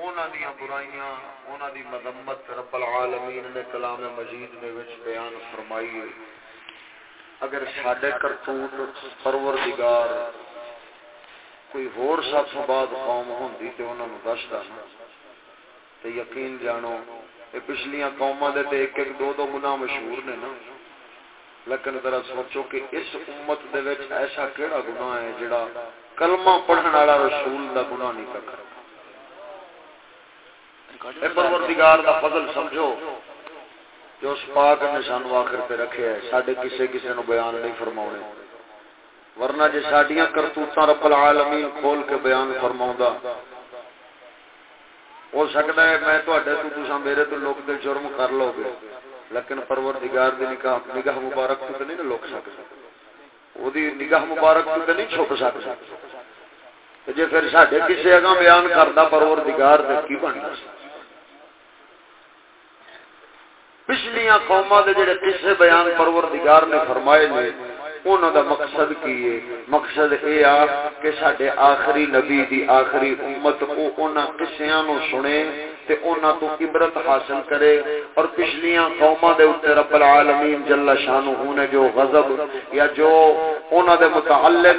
برائیاں دی مذمت رب العالمین نے کلام مجید نے وچ بیان فرمائی ہے۔ اگر ساڈے کرتوت پروردگار کوئی ہور سب بعد قوم ہوندی تے انہاں نو دسدا نا تے یقین جانو، اے پچھلیاں قوماں دے تے ایک ایک دو دو گناہ مشہور نے نا۔ لیکن ذرا سوچو کہ اس امت دے وچ ایسا کیڑا گناہ ہے جڑا کلمہ پڑھن والا رسول دا گناہ نہیں کرتا پروردگار دا فضل سمجھو جو اس پاک نے سانو آخر پہ رکھے ہے، ساڈے کسے کسے نو بیان نہیں فرماونے۔ ورنہ جے ساڈیاں کرتوتاں رب العالمین کھول کے بیان فرماوندا۔ ہو سکتا ہے، میں تواڈے تو تساں میرے تو لوک دے جرم کر لو گے۔ لیکن پروردگار دی نگاہ نگاہ مبارک تو نہیں لوک سکتا او دی نگاہ مبارک تو نہیں چھپ سکتا جے پھر ساڈے کسے اگاں بیان کردا پروردگار تے کی بننا سی پچھلیاں قوما دے جڑے قصے بیان پروردگار نے فرمائے نے انہوں دا مقصد کی ہے؟ مقصد اے آ کہ ساڈے آخری نبی دی آخری امت، او انہاں قصیاں نو سنے تے انہاں تو عبرت حاصل کرے اور پچھلیاں قوما دے اوتے رب العالمین جل شانہ نے جو غضب یا جو انہاں دے متعلق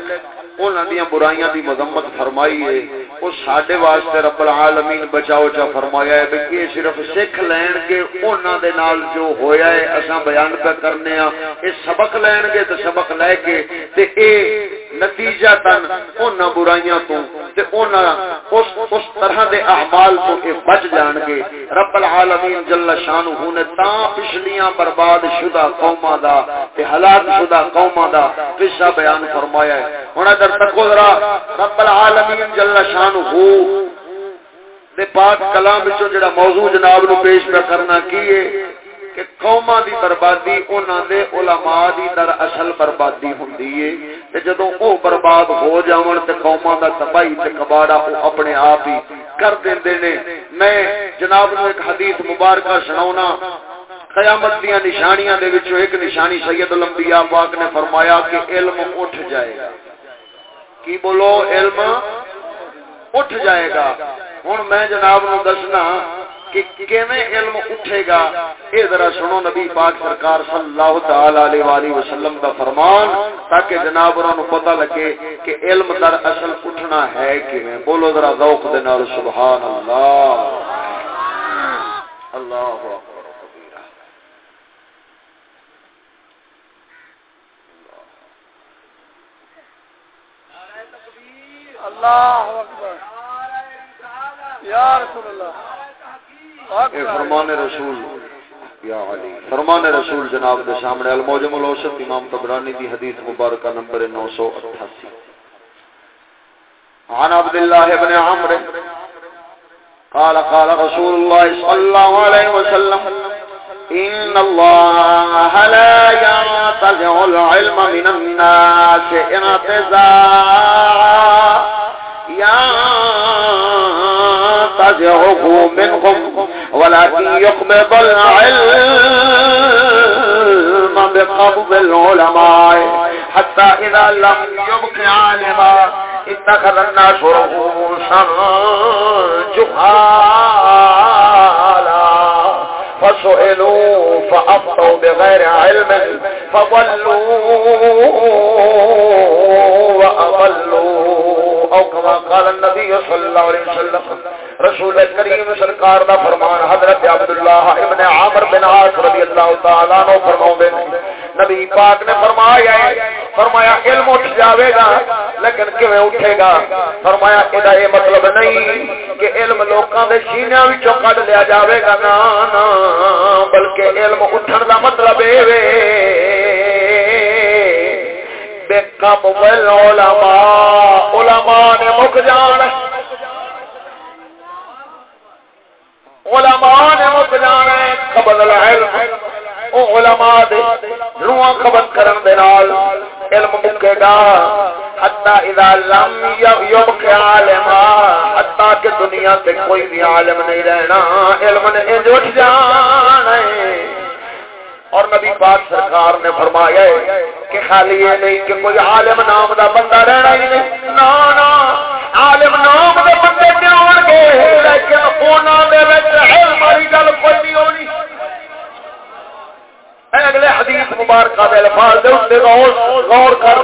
انہاں دیاں برائیاں دی مذمت فرمائی ہے، او ساڈے واسطے رب العالمین بچاؤ چا فرمایا ہے کہ یہ صرف سکھ لین کے انہاں دے نال جو ہویا ہے، اساں بیان پہ کرنے ہاں اے سبق لین گے تے سبق لے کے تے اے نتیجہ تن انہاں برائیاں تو تے انہاں اس اس طرح دے اعمال تو اے بچ جا جان گے رب العالمین جل شانہ نے تا پچھلیاں برباد شدہ قوماں دا تے ہلاک شدہ قوماں دا قصہ بیان فرمایا ہے۔ ہن اگر تکو ذرا رب العالمین جل شانہ دے پاک کلام وچوں جڑا موضوع جناب نو پیش پہ کرنا کیے کہ قوما دی بربادی انہاں دے علماء دی در اصل بربادی ہوندی ہے۔ تے جدوں او برباد ہو جاون تے قوما دا تباہی تے کباڑا او اپنے آپ ہی کر دیندے نے۔ میں جناب نو ایک حدیث مبارکہ سناونا قیامت دیاں نشانیاں دے وچوں ایک نشانی سید الانبیاء پاک نے فرمایا کہ علم اٹھ جائے گا۔ کی بولو علم؟ اٹھ جائے گا۔ ہن میں جناب نو دسنا کہ کیویں علم اٹھے گا؟ اے ذرا سنو نبی پاک سرکار صلی اللہ تعالی علیہ والہ وسلم دا فرمان، تاکہ جناب انہاں نو پتہ لگے کہ علم در اصل اٹھنا ہے کیویں۔ بولو ذرا ذوق دے نال سبحان اللہ اللہ اکبر اللہ اکبر۔ یا رسول اللہ۔ فرمان رسول، یا علی۔ فرمان رسول جناب دے سامنے الموجم الاوسط امام طبرانی دی حدیث مبارکہ نمبر 988 عن عبد الله بن عمرو، قال قال رسول الله صلى الله عليه وسلم، ان الله لا ينتزع العلم من الناس انتزاع ينتزعه منهم ولكن يقبض العلم بقبض العلماء. حتى إذا لم يبق عالما اتخذ الناس رؤوسا جهالا. فسئلوا فأفضوا بغير علم فضلوا وأضلوا. او کما قال النبي صلى الله عليه وسلم، رسول کریم سرکار دا فرمان حضرت عبداللہ ابن عامر بن عاص رضی اللہ تعالی عنہ فرماوندے نبی پاک نے فرمایا ہے، فرمایا علم اٹھ جاوے گا، لیکن کیویں اٹھے گا؟ فرمایا ادا یہ مطلب نہیں کہ علم لوکاں دے سینیاں وچوں کڈ لیا جاوے گا نا نا بلکہ علم اٹھن دا مطلب اے وے۔ علماء علماء نے مک جان۔ علماء نے مک جان قبض العلم۔ او علماء دے روح قبض کرن دے نال علم مکے گا۔ حتی اذا لم یبق عالما، حتی کہ دنیا تے کوئی بھی عالم نہیں رہنا، علم نے انج اٹھ جانا ہے۔ اور نبی پاک سرکار نے فرمایا ہے کہ خالی یہ نہیں کہ کوئی عالم نام دا بندہ رہنا ہی نہیں۔ نا نا، عالم نام دا بندے کیوں گے، لیکن انہاں دے وچ علم والی گل کوئی نہیں ہونی۔ اے اگلے حدیث مبارکہ دے الفاظ دے اوتے غور غور کر۔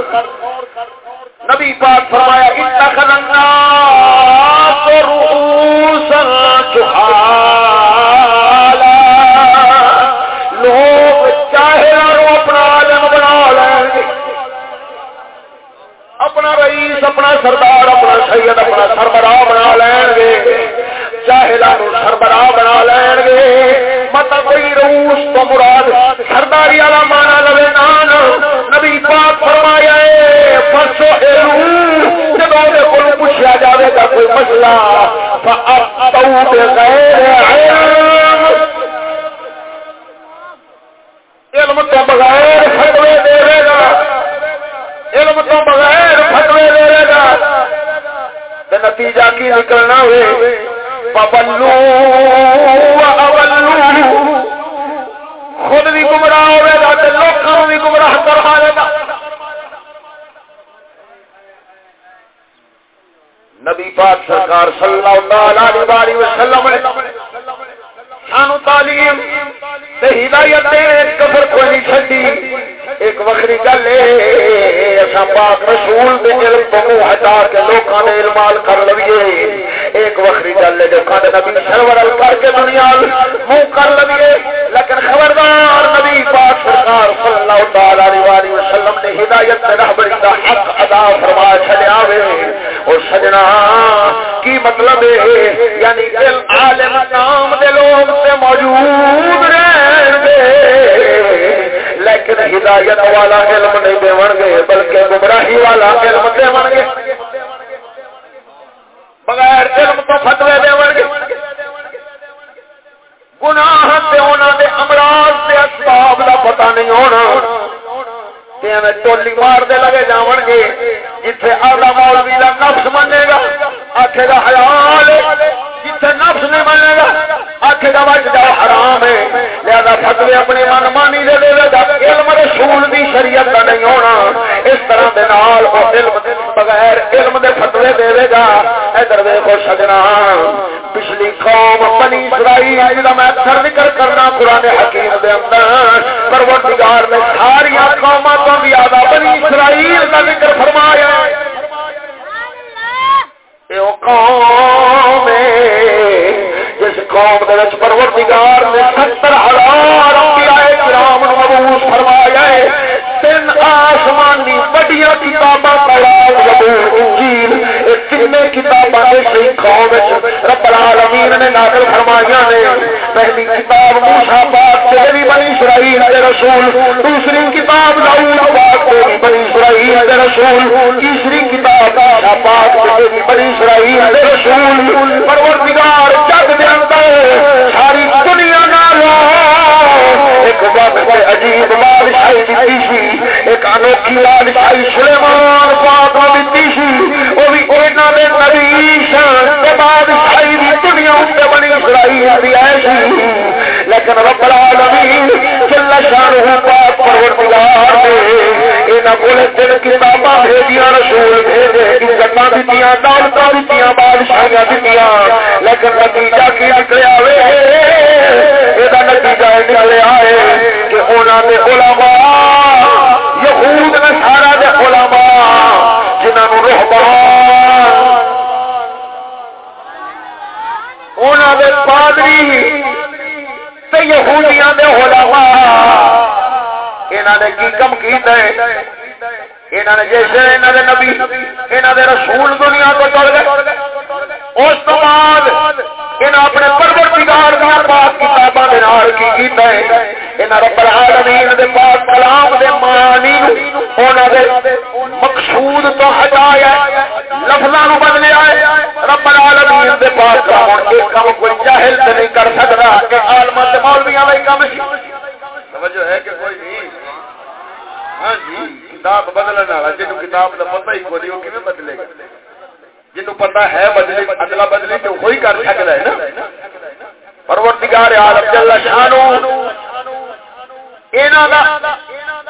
نبی پاک فرمایا اتخذ الناس رؤوسا جهالا اپنا اپنا سردار، اپنا سید، اپنا سربراہ بنا لین گے چاہلا سربراہ بنا لین گے مت مطلب کوئی روس تو مراد سرداری والا مانا لوے نان نبی پاک فرمایا پرسو جب کو پوچھا جائے گا کوئی مسئلہ علم۔ تو بغیر فتوے دے علم تو بغیر فتوے دے رہے گا۔ نتیجہ کی نکلنا ہوئے۔ پبلو اولو خود بھی گمراہ ہوئے گا لوگوں بھی گمراہ کروا گا۔ نبی پاک سرکار صلی اللہ علیہ وسلم سانو تعلیم تے ہدایت دے کفر کوئی نہیں چڈی ایک وکری گل ہے پاک رسول دے علم تو منہ ہٹا کے لوکاں دے علمال کر لویے۔ ایک وکری گل ہے جو کھانے نبی سرور کر کے دنیا منہ کر لویے۔ لیکن خبردار نبی پاک سرکار صلی اللہ تعالی علیہ وسلم نے ہدایت تے رہبری دا حق ادا فرما چھڈیا وے۔ او سجنا، کی مطلب ہے؟ یعنی علم عالم نام دے لوگ تے موجود رہن دے۔ لیکن ہدایت والا علم نہیں دے گے، بلکہ گمراہی والا علم دے گے۔ بغیر علم تو فتوے دے گے۔ گناہ سے ہونا دے امراض سے اسباب کا پتہ نہیں ہونا۔ ٹولی مار دے لگے جاؤ گے، جتھے آدھا مولوی کا نفس منے گا آخے گا حلال جتھے نفس نہیں منے گا آخے گا بچ جاؤ حرام ہے۔ لہذا فتوی اپنی من مانی دے دے گا علم رسول دی شریعت کا نہیں ہونا۔ اس طرح دے نال وہ علم بغیر علم دے فتوی دے دے گا۔ ادھر دیکھو سجنا پچھلی قوم بنی اسرائیل جا میں اکثر ذکر کرنا قرآن حکیم دے اندر۔ پروردگار نے ساری قوموں کو بھی آدھا بنی اسرائیل کا ذکر فرمایا قوم جس قوم پروردگار نے ستر ہزار کرام مبوس فرمایا تین آسمانی بڑیا کتاباں تین کتاباں قوم وچ رب العالمین نے نازل فرمائیا نے۔ پہلی کتاب موسا پاک سے بھی بنی اسرائیل کے رسول، دوسری کتاب داؤد پاک سے بھی بنی اسرائیل کے رسول، تیسری کتاب موسا پاک سے بھی بنی اسرائیل کے رسول۔ پروردگار، جگ دے اندر ساری دنیا نال ایک وقت عجیب بادشاہی دیتی سی، ایک انوکھی بادشاہی سلیمان پاک کو دیتی سی، وہ بھی انہوں نے نبی شان بادشاہی دی دنیا اتنے بنی اسرائیل دی ایسی لیکن رب العالمین، جل شانہ پاک پروردگار نے انہاں کول تین کتاباں بھیجیاں، رسول بھیجے، عزتاں دتیاں دولتاں دتیاں، بادشاہیاں دتیاں۔ لیکن نتیجہ کی نکلیا وے؟ اے نتیجہ نکلیا ہے کہ انہاں دے علماء، یہود نے سارا دے علماء، جنہاں نو رہبان انہاں دے پادری تے یہودیاں دے علماء۔ انہاں نے کی کم کیتا ہے؟ انہاں نے جیسے انہاں دے نبی، انہاں دے رسول دنیا کو چل گئے۔ اس تو بعد انہاں اپنے پروردگار دی پاک کتاباں دے نال کی کیتا ہے؟ انہاں رب العالمین دے پاک کلام دے معنی نو انہاں دے مقصود تو ہٹایا لفظاں نو بدلیا العالمین دے پاک کام کوئی جاہل تے نہیں کر سکدا کہ عالم تے مولویاں دا کام سی توجہ ہے کہ کوئی نہیں۔ ہاں جی کتاب والا جنوں کتاب دا پتہ ہی کوئی کیویں بدلے گا؟ جنوں پتہ ہے بدلے اگلا بدلے تو وہی کر سکدا ہے نا۔ پروردگار عالم جل شانو انہاں دا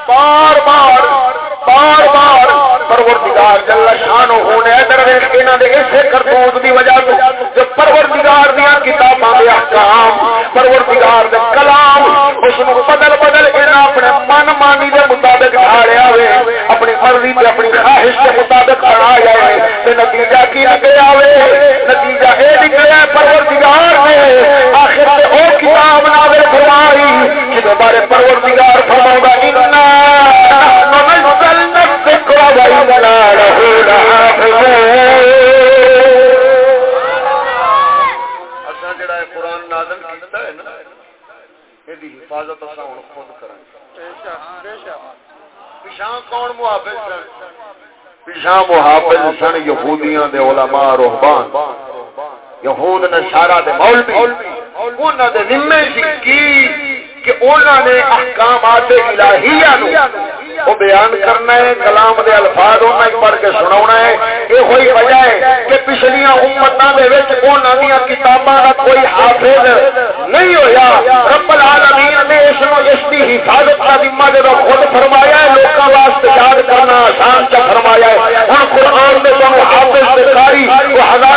بار بار بار بار پروردگار جل شان ہونے ادھر انہاں دے اسے کرتوت دی وجہ تو جو پروردگار دی کتاباں دے احکام، پروردگار دے کلام، اس نو بدل بدل انہاں اپنے من مانی دے مطابق ڈھالیا وے اپنی مرضی تے اپنی خواہش دے مطابق بنایا وے تے نتیجہ کی نکلیا وے نتیجہ اے نکلیا پروردگار نے آخر تے او کتاب نازل فرمائی جس بارے پروردگار فرماؤں گا وإنا له قرآن نازل کیتا ہے نا دی حفاظت اساں ہن خود کریں بے کون محافظ سن؟ پیشاں محافظ سن یہودیاں دے علماء رہبان یہود نشارہ دے مولوی۔ انہاں دے ذمہ سی کی کہ انہاں نے احکامات الہیہ نو وہ بیان کرنا ہے، کلام دے الفاظ انہاں پڑھ کے سناونا ہے۔ یہ ہوئی وجہ ہے کہ پچھلیاں امتاں دے وچ انہاں دیاں کتاباں دا کوئی حافظ نہیں ہویا۔ رب العالمین نے اس نو اس دی حفاظت کا ذمہ دے خود فرمایا ہے، لوکاں واسطے یاد کرنا آسان چ فرمایا ہے۔ ہن قران دے تو حافظ تے قاری وہ ہزاراں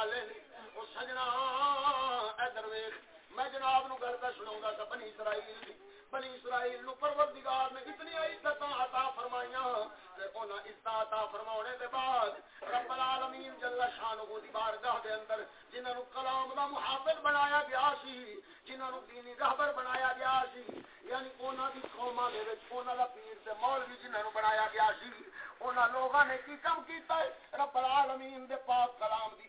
والے وہ سجنا ادھر ویخ میں جناب نو گل پہ سناؤں سا، بنی اسرائیل دی۔ بنی اسرائیل نو پروردگار نے اتنی عزت عطا فرمائیاں انہاں عزت عطا فرماونے دے بعد رب العالمین جل شانہ دی بارگاہ دے اندر جنہاں نو کلام دا محافظ بنایا گیا سی، جنہاں نو دینی رہبر بنایا گیا سی یعنی انہاں دی قوماں دے وچ انہاں دا پیر تے مولوی جنہاں نو بنایا گیا سی انہاں لوگاں نے کی کم کیتا ہے؟ رب العالمین دے پاک کلام دی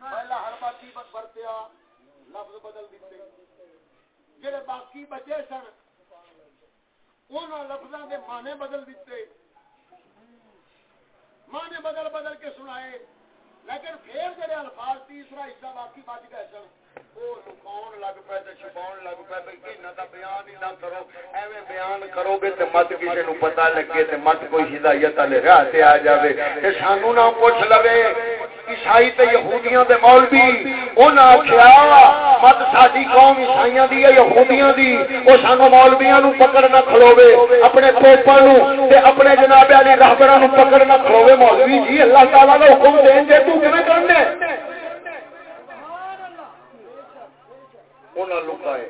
پہلا ہر برتیا لفظ بدل دیتے جڑے باقی بچے سن لفظوں کے معنی بدل دیتے۔ معنی بدل بدل کے سنائے۔ لیکن پھر جڑے الفاظ تیسرا حصہ باقی بچ گئے سن والے راہ آ جاوے تے سانو نہ پوچھ لوے عیسائی تے یہودیاں دے مولوی انہاں آکھیا مت ساڈی قوم عیسائیاں دی ہے یہودیاں دی او سانو مولویاں نو پکڑ نہ کھلوے اپنے پوپاں نو تے اپنے جناب علی راہبراں نو پکڑ نہ کھلوے مولوی جی اللہ تعالی دا حکم دین دے تو کیویں کرنے انہاں لکائے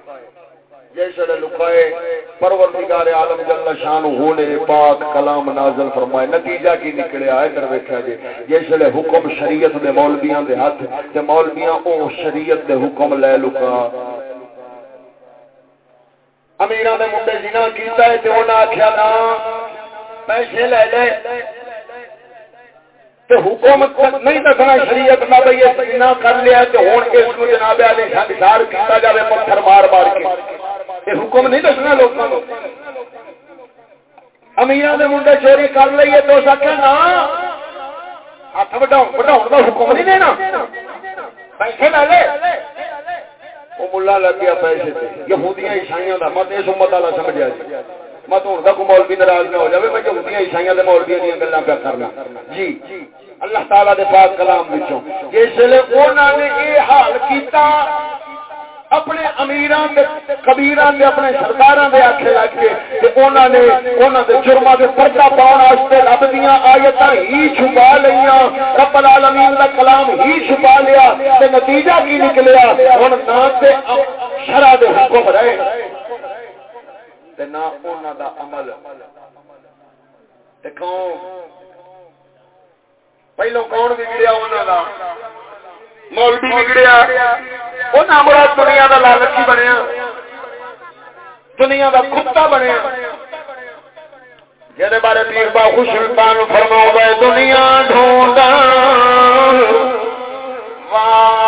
جیسے لکائے پروردگار عالم جل شان ہونے پاک کلام نازل فرمائے۔ نتیجہ کی نکلیا ہے در ویکھیا جی۔ جیسے حکم شریعت دے مولویاں دے ہاتھ تے مولویاں او شریعت دے حکم لے لکا۔ امیراں دے منڈے زنا کیتا ہے تے انہاں آکھیا نا، پیسے لے لے۔ تو حکومت نہیں دسنا شریعت نہ بھائی نہ کر لیا تو ہوں اس کو جناب والے انتظار کیا جائے پتھر مار مار کے۔ حکم نہیں دسنا لوگوں امیر نے منڈے چوری کر لیے تو سکے نا، ہاتھ وڈاؤ وڈاؤ کا حکم نہیں دینا۔ پیسے لے لے۔ وہ ملا لگ گیا پیسے یہودیاں عیسائیوں کا مت، اس امت والا سمجھا جی۔ میں تو کو مولوی ناراض نہ ہو جائے میں یہودیاں پہ کرنا۔ جی اللہ دے پاک کلام جس نے حال کیتا، اپنے دے دے، اپنے دے آکھے کے تے نے دے دے پردہ رب دیاں آیتاں ہی چھپا لیاں۔ رب العالمین دا کلام ہی چھپا لیا تے نتیجہ کی نکلیا؟ ہوں شرح تے شرع دے حکم رہے۔ نہ دا عمل۔ پہلو کون بگڑیا دا۔ مولوی بگڑیا مراد دنیا دا لالچی بنیا۔ دنیا دا کتا بنیا۔ جیدے بارے پیر با خوش سلطان فرماؤ دنیا ڈھونڈ واہ۔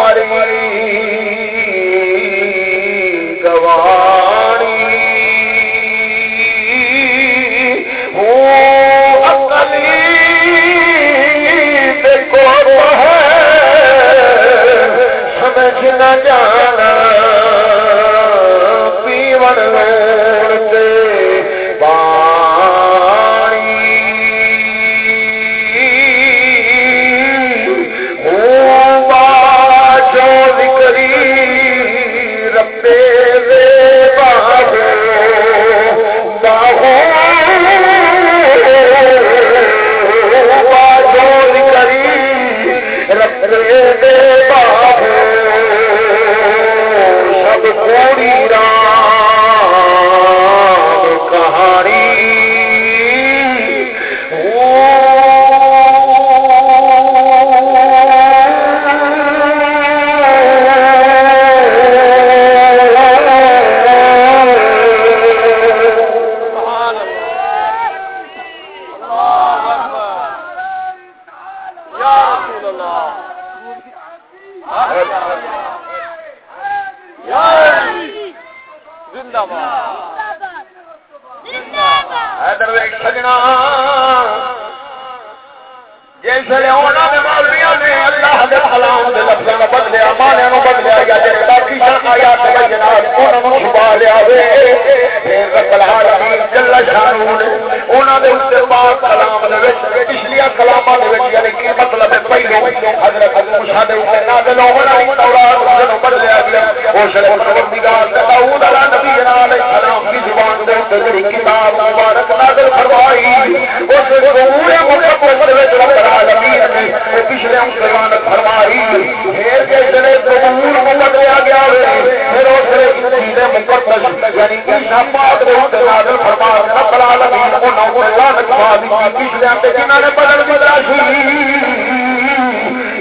شرم قرآن فرمائی، پھر کے جڑے قبول مقدیا گیا ہوئے، پھر اس نے چیزیں مقدس یعنی کہ شفاعت دے اوپر فرما رب العالمین کو نو کو لعنت فرما دی پچھلے تے جنہاں نے بدل بدلا سی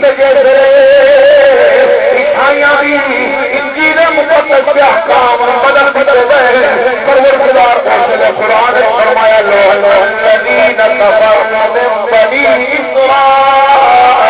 تے جڑے مقدس کے احکام بدل بدل گئے پروردگار نے فرمایا، لو الذین کفروا من بنی اسرائیل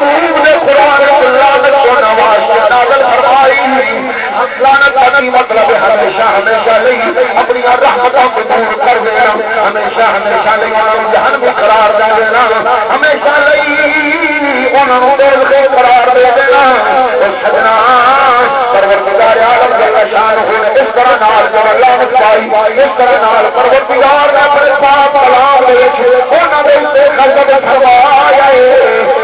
محبوب نے قرآن کو کو نواز نازل فرمائی لعنت کا مطلب ہے، ہمیشہ ہمیشہ نہیں۔ اپنی رحمتوں کو دور کر دینا، ہمیشہ ہمیشہ نہیں۔ انہوں جہن بھی قرار دے دینا۔ ہمیشہ نہیں۔ انہوں دل کو قرار دے دینا۔ سجنا، پروردگار عالم جل شان ہو اس طرح نال جو لعنت پائی، اس طرح نال پروردگار نے اپنے پاک کلام وچ انہاں دے خلق فرمایا ہے۔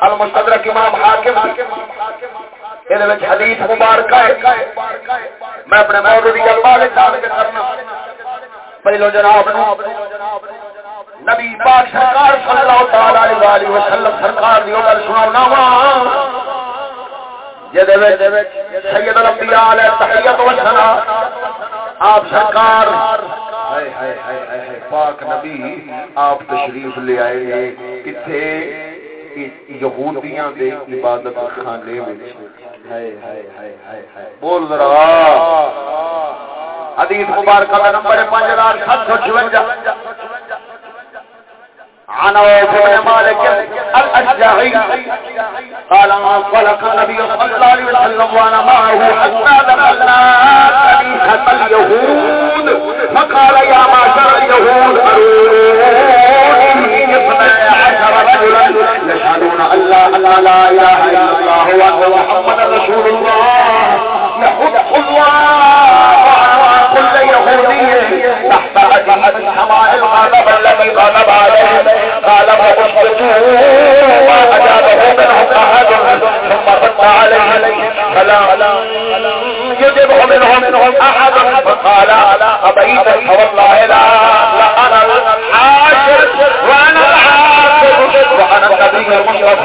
المستدرک امام حاکم یہ حدیث مبارک ہے۔ میں اپنے موضوع کی گل بات کرنا۔ پہلو جناب، نبی پاک سرکار صلی اللہ تعالی علیہ والہ وسلم سرکار دی گل سناونا وا۔ جدے وچ سید الانبیاء علیہ تحیت و سنا آپ سرکار پاک نبی آپ تشریف لے آئے کتنے یہودیاں دے عبادت خانے بول ذرا۔ حدیث مبارکہ نمبر پانچ ہزار سات سو چونجا۔ عن عوف بن مالك الأشجعي قال انطلق النبي صلى الله عليه وسلم وانا معه حتى دخلنا كنيسة اليهود. فقال يا معشر اليهود أروني اثني عشر رجلا يشهدون أن لا لا إله إلا الله وأن محمد رسول الله. يحب الله يهودي تحت عجمة السماء الغضب الذي غضب عليه قال فأسكتوا ما أجابه منهم أحد ثم رد عليه فلا يجبه منهم أحد فقال أبيت فوالله لا أنا الحاشر وأنا الحاشر وأنا النبي المصطفى.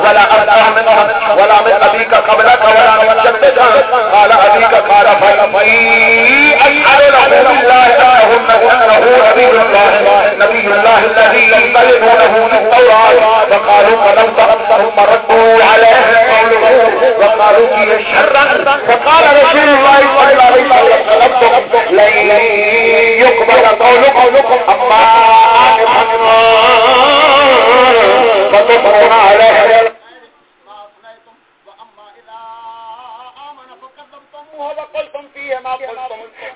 ولا أفقه منهم ولا من أبيك قبلك، ولا من جدك. قال أبيك، قال فإني أشهد له بالله أنه أنه نبي الله نبي الله الذي ينبلغونه من التوراة فقالوا فلو تغفرهم ردوا عليه قوله. وقالوا فيه شرا فقال رسول الله صلى الله عليه وسلم، لن يقبل قولكم. أما فتفرون عليه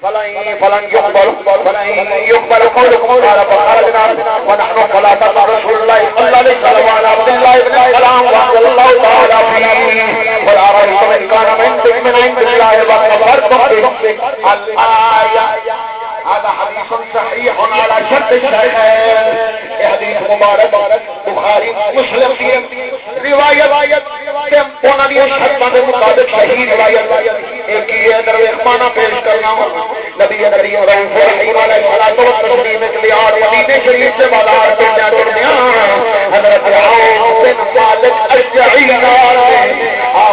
فلن يقبل فلن يقبل قولكم قال فخرجنا ونحن صلاة رسول الله صلى الله عليه وسلم وعلى عبد الله بن السلام وعلى الله تعالى فيه والأرض من كان من من عند الله وكفرتم به الآية هذا حديث صحيح على شرط الشيخين حديث مبارك، بخاري، مسلم کی روایت کہ انہاں دی شرطاں دے مطابق صحیح روایت ایک یہ درویش مانا پیش کرنا نبی کریم رحمۃ اللہ علیہ الصلوۃ والتسلیم کے لیے اور مدینے شریف سے بازار پہ جا رہے ہیں حضرت عوف بن مالک اشجعی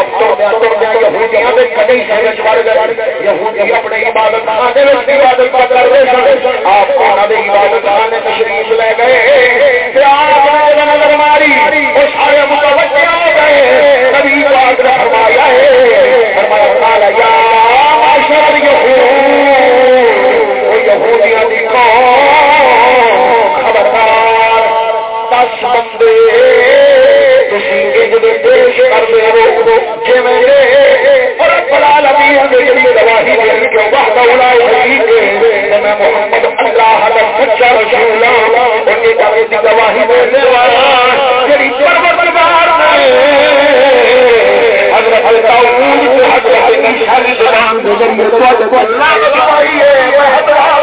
آپ یہودیاں دے گئے یہودی اپنے عبادت خانے عبادت کر آپ عبادت خانے تشریف لے گئے آپ نے نظر ماری سارے متوجہ ہو گئے نبی پاک نے فرمایا ہے فرمایا قال یا معاشر یہودیاں دی قوم خبردار، دس بندے کہ وحدہ لا شریک ہے۔ میں محمد اللہ دا سچا رسول ہوں ان کی گواہی دی گواہی دینے والا جڑی پروردگار نے حضرت داؤد حضرت عیسیٰ کی زبان دے اللہ کی گواہی ہے وحدہ رب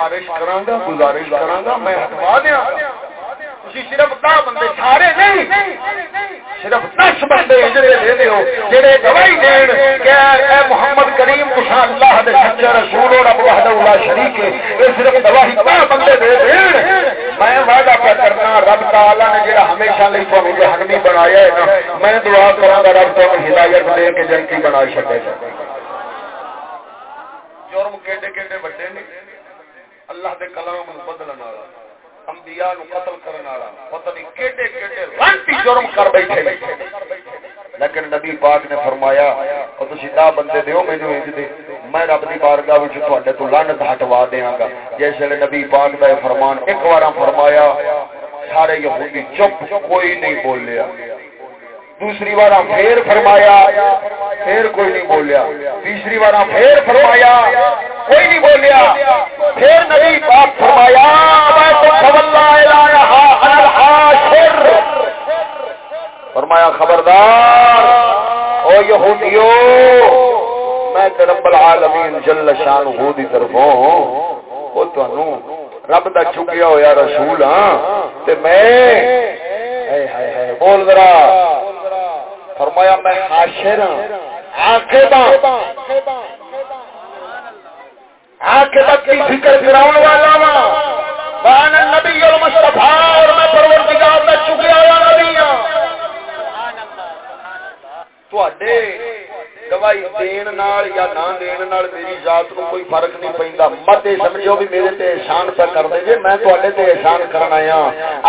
میں سفارش کرا گزارش کرا میں ہٹوا دیا صرف دس بندے سارے نہیں صرف دس بندے جڑے گواہی دین کہ اے محمد کریم تسا اللہ دے سچے رسول اور رب وحدہ لا شریک ہے اے صرف گواہی دس بندے دے دین میں وعدہ پہ کرنا رب تعالی نے جڑا ہمیشہ لئی تانوں جہنمی بنایا ہے نا میں دعا کراں گا رب تانوں ہدایت دے کے جنتی بنا چھڈے جرم کیڈے کیڈے بڑے نے اللہ دے کلام نو بدلن والا، انبیاء نو قتل کرنے والا، پتہ نہیں کیڑے کیڑے رانٹی جرم کر بیٹھے۔ لیکن نبی پاک نے فرمایا او تسی دا بندے دیو مینوں انج دے، میں رب دی بارگاہ وچ تواڈے تو لعنت ہٹوا دیاں گا۔ جیسے نبی پاک دا فرمان ایک بار فرمایا، سارے یہودی چپ، کوئی نہیں بولیا۔ دوسری بار پھر فرمایا، پھر کوئی نہیں بولیا۔ تیسری بار پھر فرمایا، کوئی نہیں بولیا۔ پھر نبی پاک فرمایا فرمایا، خبردار، او یہودیو، میں رب العالمین جل شان ہو دی طرفوں، او تانوں رب دا چکیا ہویا رسول ہاں تے میں ہائے بول ذرا۔ فرمایا میں حاشر ہاں۔ عاقبہ عاقبت کی فکر گراؤن والا وا بان النبی المصطفیٰ اور میں پروردگار میں چکیا ہوا نبی ہاں۔ تواڈے گواہی دین نال یا نہ دین نال میری ذات نو کوئی فرق نہیں پیندا مت سمجھو بھی میرے تے احسان پہ کر دے جے میں تواڈے تے احسان کرن آیا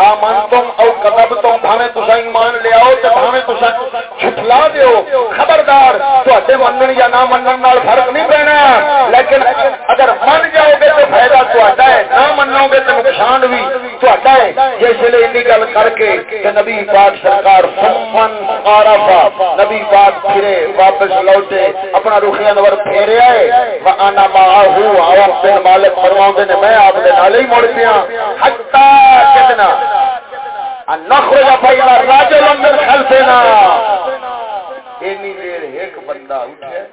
آمن تم او کذب تم بھاویں تساں ایمان لے آؤ تے بھاویں تساں جھٹلا دیو خبردار تواڈے منن یا نہ منن نال فرق نہیں پینا لیکن اگر من جاؤ گے تے فائدہ تواڈا ہے نہ منو گے تے نقصان بھی تواڈا ہے، جس لے انی گل کر کے کہ نبی پاک سرکار فمن عرفا نبی پاک پھرے، واپس لوٹے، اپنا رخی انور پھیریا ہے وانا ماہو او بن مالک فرماوندے نے، میں اپ دے نال ہی مڑ پیا۔ حتا کتنا نخرج فیلا راجل من خلفنا۔ اینی دیر ایک بندہ اٹھیا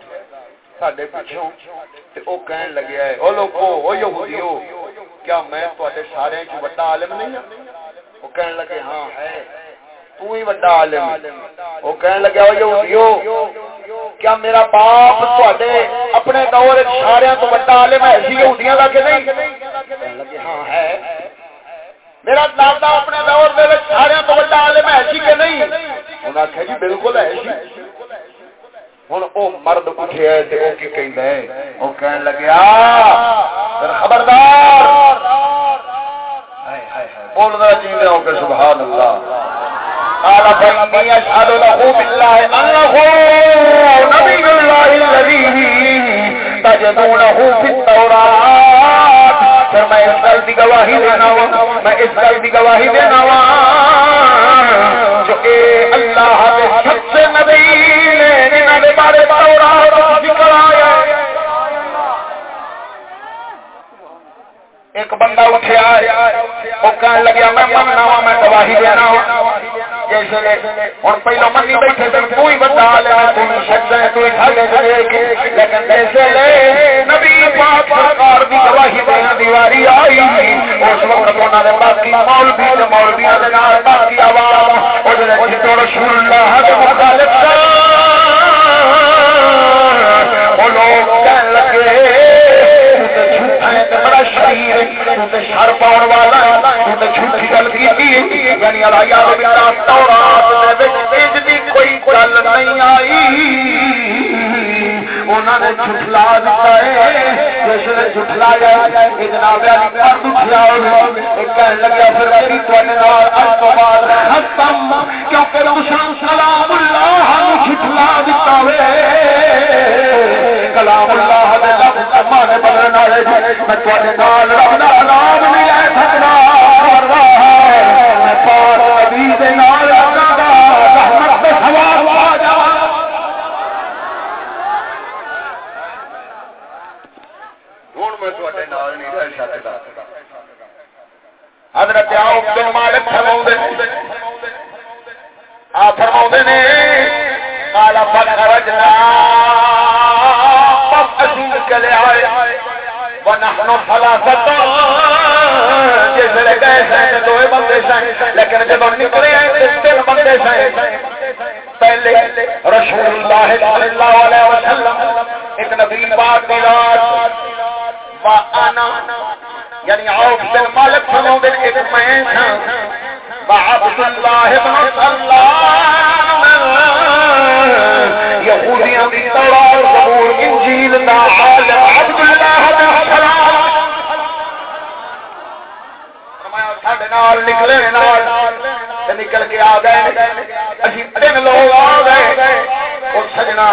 ساڈے پیچھوں تے او کہن لگیا ہے، او لوگو او یہودیو کیا میں سارے عالم نہیں ہوں او کہن لگے ہاں ہے۔ تو ہی عالم لگا یہودیو، کیا میرا باپ اپنے دور سارے تو بڑا عالم ہے؟ یہودیاں دا کہ نہیں؟ ہاں ہے۔ میرا دادا اپنے دور دے سارے تو بڑا عالم ہے اسی کہ نہیں؟ انہاں کہا جی بالکل ہے ہن او مرد اٹھیا ہے تے او کی کہندا ہے؟ او کہن لگیا خبردار! ہائے ہائے بول ہو کہ سبحان اللہ۔ قال فإني أشهد له بالله أنه نبي الله الذي تجدونه في التوراة۔ پھر میں اس گل کی گواہی دینا وا، میں اس گل کی گواہی دینا وا۔ ایک بندہ اٹھیا وہ کہنے لگیا میں مننا وا میں گواہی دینا جیسے ہوں پہلو منی بیٹھے تو ہی بندہ لے تو ہے تو لیکن جیسے نبی پاک سرکار دی گواہی دینا دیواری آئی اس وقت انہوں نے باقی مولوی تے مولویاں دے نال باقی عوام او جڑے جتوں رسول اللہ دے مخالف او لوگ بڑا شریر شر پاؤ والا جھوٹھی گل کی یعنی کوئی گل نہیں آئی۔ انہوں نے جھٹلا دیتا ہے، جس نے جھٹلا جائے جناب کہنے لگا، پھر میری تو بعد ختم، کیونکہ سلام اللہ جھٹلا دیتا ہے۔ کلام اللہ زمانے بدلن والے میں تواڈے نال رب دا کلام نہیں لے سکدا میں پاک نبی دے نال رب دا رحمت دے ثواب آ جا ہن میں تواڈے نال نہیں رہ سکدا حضرت عوف بن مالک فرماؤندے آ فرماؤندے نے قال فخرجنا چلے آئے۔ جس لے گئے بندے لیکن جب نکلے تین بندے پہلے رسول اللہ صلی اللہ علیہ وسلم، ایک نبی پاک رات۔ وانا یعنی عوف بن مالک سنو ایک میں تھا۔ وعبد اللہ بن یہودیاں دی تورات۔ انجیل دا عالم عبد اللہ سلام فرمایا نکلے نکل کے آ گئے۔ اسی تین لوگ آ گئے سجنا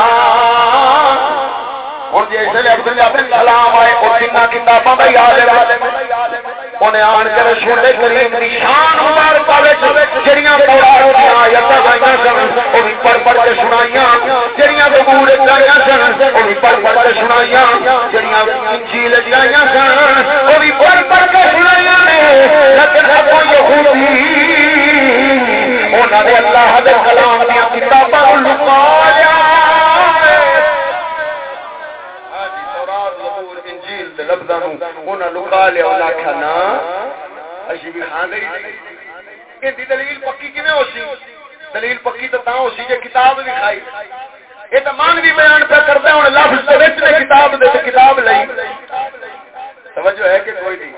ہوں جی عبداللہ بن سلام آئے وہ کن کتابوں کا یاد انہیں آن کے رسول کریم کی شان جڑیاں گائیاں سن پڑھ پڑھ کے سنائیاں۔ جڑیاں زبور گائیاں سن پڑھ پڑھ کے سنائیاں۔ جڑیاں انجیل گائیاں سن پڑھ پڑھ کے سنائیاں نے۔ لیکن یہودی نے اللہ دے کلام دی کتاباں لکایا لکا لیا انہاں کھانا دلیل پکی کی ہو سی؟ دلیل پکی تو ہو سی جی کتاب بھی کھائی۔ یہ تو مان بھی بیان پہ کرتا ہوں لفظ تے وچ نے کتاب دے تے کتاب لئی۔ توجہ ہے کہ کوئی نہیں؟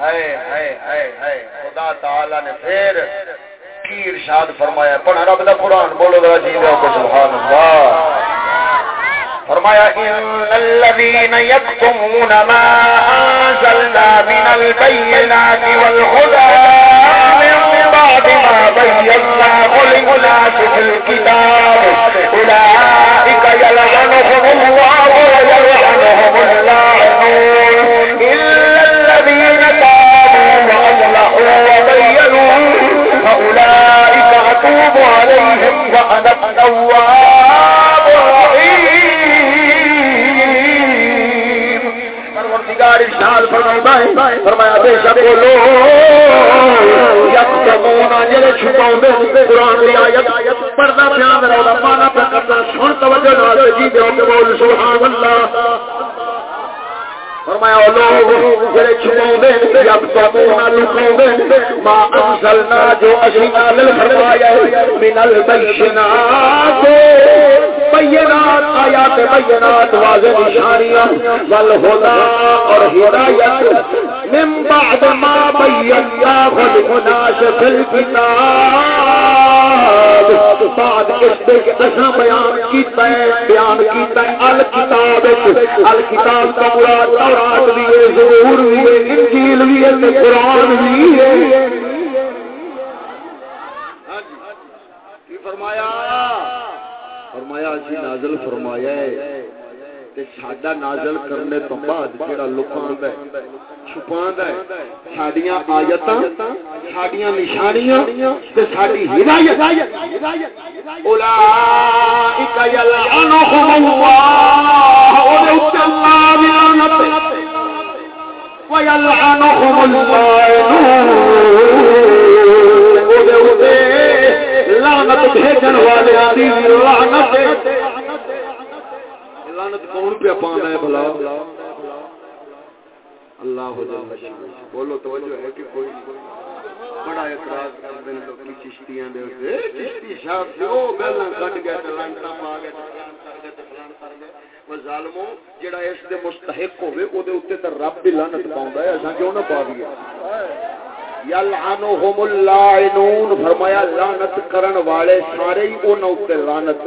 ہائے ہائے ہائے ہائے، خدا تعالی نے پھر کی ارشاد فرمایا؟ پڑھا رب دا قرآن، بولو ذرا جی سبحان اللہ۔ فرمایا ان الذين يكتمون ما انزلنا من البينات والهدى من بعد ما بيناه للناس في الكتاب اولئك يلعنهم الله ويلعنهم اللاعنون الا الذين تابوا واصلحوا وبينوا فاولئك اتوب عليهم وانا ارشاد فرمایا فرمایا بے شک بولو یکتمون جڑے چھپاوندے قرآن دی آیت پڑھدا پیا میرا سن توجہ نال جی دے بول سبحان اللہ فرمایا لوگ جڑے چھپاوندے لکاوندے ما انزلنا جو اسی نال فرمایا من البشنات بینات آیات بینات، واضح نشانیاں والہدا اور ہدایت من بعد ما بینا خلقناش فی الكتاب۔ بعد اس دے کہ اساں بیان کیتا ہے، بیان کیتا ہے الکتاب۔ الکتاب کا مراد تورات بھی ہے زبور بھی ہے، انجیل بھی ہے قرآن بھی ہے۔ ہاں جی، ہاں جی، ہاں جی۔ فرمایا؟ فرمایا اسی نازل فرمایا ہے ساڈا نازل کرنے تو بعد جڑا لکاندا ہے، چھپاندا ہے، ساڈیاں آیتاں، ساڈیاں نشانیاں تے ساڈی ہدایت۔ اولائک اللہ، او دے اوتے اللہ دی لعنت لعنت بھیجن والے دی لعنت لعنت کون پہ پانا ہے بھلا اللہ بولو توجہ ہے کہ کوئی بڑا اعتراض کرتے ہیں لوگ چشتیاں دے ہوتے چشتی صاحب سے او گلاں کٹ گئے تے لعنتاں پا گئے وہ جڑا اس دے مستحق ہوے او دے اوتے تے رب دی لعنت پاوندا ہے اساں کیوں نہ پا دیا یلعنهم فرمایا، لعنت کرن والے سارے ہی انہاں اوتے لعنت۔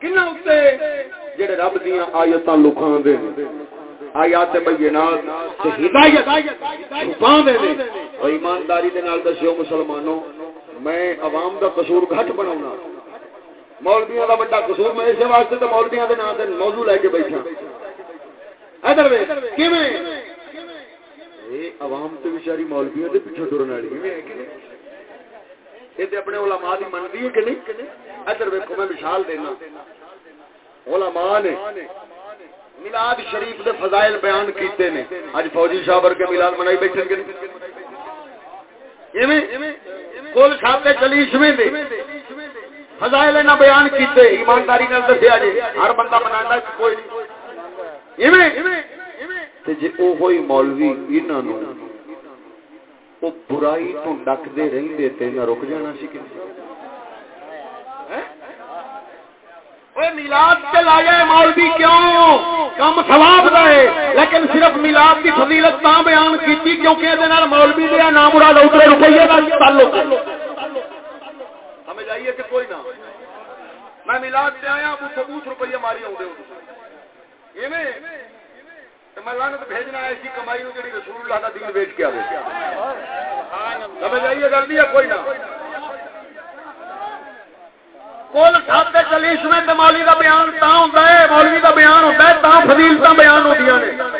کنا اتے جڑے رب دیاں آیتاں لکھان دے آیات بینات تے ہدایت چھپان دے او ایمانداری دے نال دسیو مسلمانوں، میں عوام دا قصور گھٹ بناونا مولویاں دا بڑا قصور، میں اس واسطے تے مولویاں دے نام تے موضوع لے کے بیٹھا۔ ادھر وے کیویں؟ اے عوام تے بیچاری مولویاں دے پیچھے ٹرن والی۔ ہے کہ یہ اپنے علماء دی ہے کہ نہیں؟ ادھر ویکو میں مثال دینا۔ علماء نے میلاد شریف دے فضائل بیان کیتے نے۔ اج فوجی صاحب ورگے میلاد منائی بیٹھے کہ ایویں کل صاحب دے چلیسویں دے۔ فضائل نہ بیان کیتے ایمانداری نال دسیا جی ہر بندہ منانا کوئی نہیں۔ تے جے او ہوئی مولوی انہاں نو وہ برائی تو ڈکتے رہتے تے نہ رک جانا سی کہ میلاد سے لایا مولوی کیوں؟ کم ثواب دے۔ لیکن صرف میلاد کی فضیلت تا بیان کی کیونکہ یہ مولوی دیا نام مراد تعلق۔ سمجھ آئیے کہ کوئی نہ؟ میں میلاد سے آیا وہ روپیے ماری آؤں میں لانت بھیجنا ایسی کمائی جڑی رسول اللہ دین بیچ کے سمجھ آئیے گل کوئی نہ کل سب کا بیان تا ہوتا ہے مولوی کا بیان ہوتا ہے تا فضیلت بیان ہوتی ہیں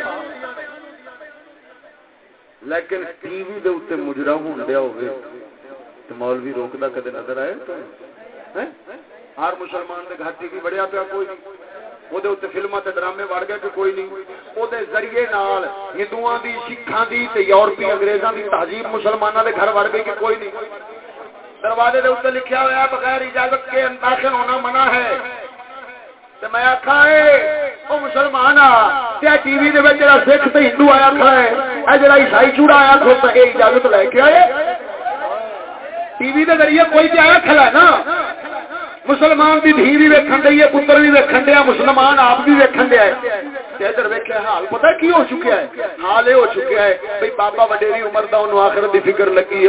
لیکن ٹی وی دے مجرا ہوں دیا ہوگی تو مولوی روکتا کدے نظر آئے ہر مسلمان دے گھر ٹی وی بڑھیا پیا کوئی نہیں وہ فلما ڈرامے وڑ گئے کہ کوئی نہیں وہ ذریعے نال ہندو دی سکھان دی تے یورپی انگریزاں دی تہذیب مسلمانوں دے گھر وڑ گئی کہ کوئی نہیں دروازے دے اتنے لکھیا ہوا بغیر اجازت کے داخل ہونا منع ہے میں آخا وہ مسلمان آ ٹی وی سکھ تو ہندو آیا کھڑا ہے اے جڑا عیسائی چوڑا آیا کھڑا ہے اجازت لے کے آئے ٹی وی کے ذریعے کوئی تو آیا کھڑا ہے نا مسلمان کی دھی بھی ویکن دئی ہے، پتر بھی ویکن دیا، مسلمان آپ بھی ویکن دیا ہے۔ ادھر حال پتا کی ہو ہے؟ حال یہ ہو ہے بابا وڈیری عمر فکر لگی ہے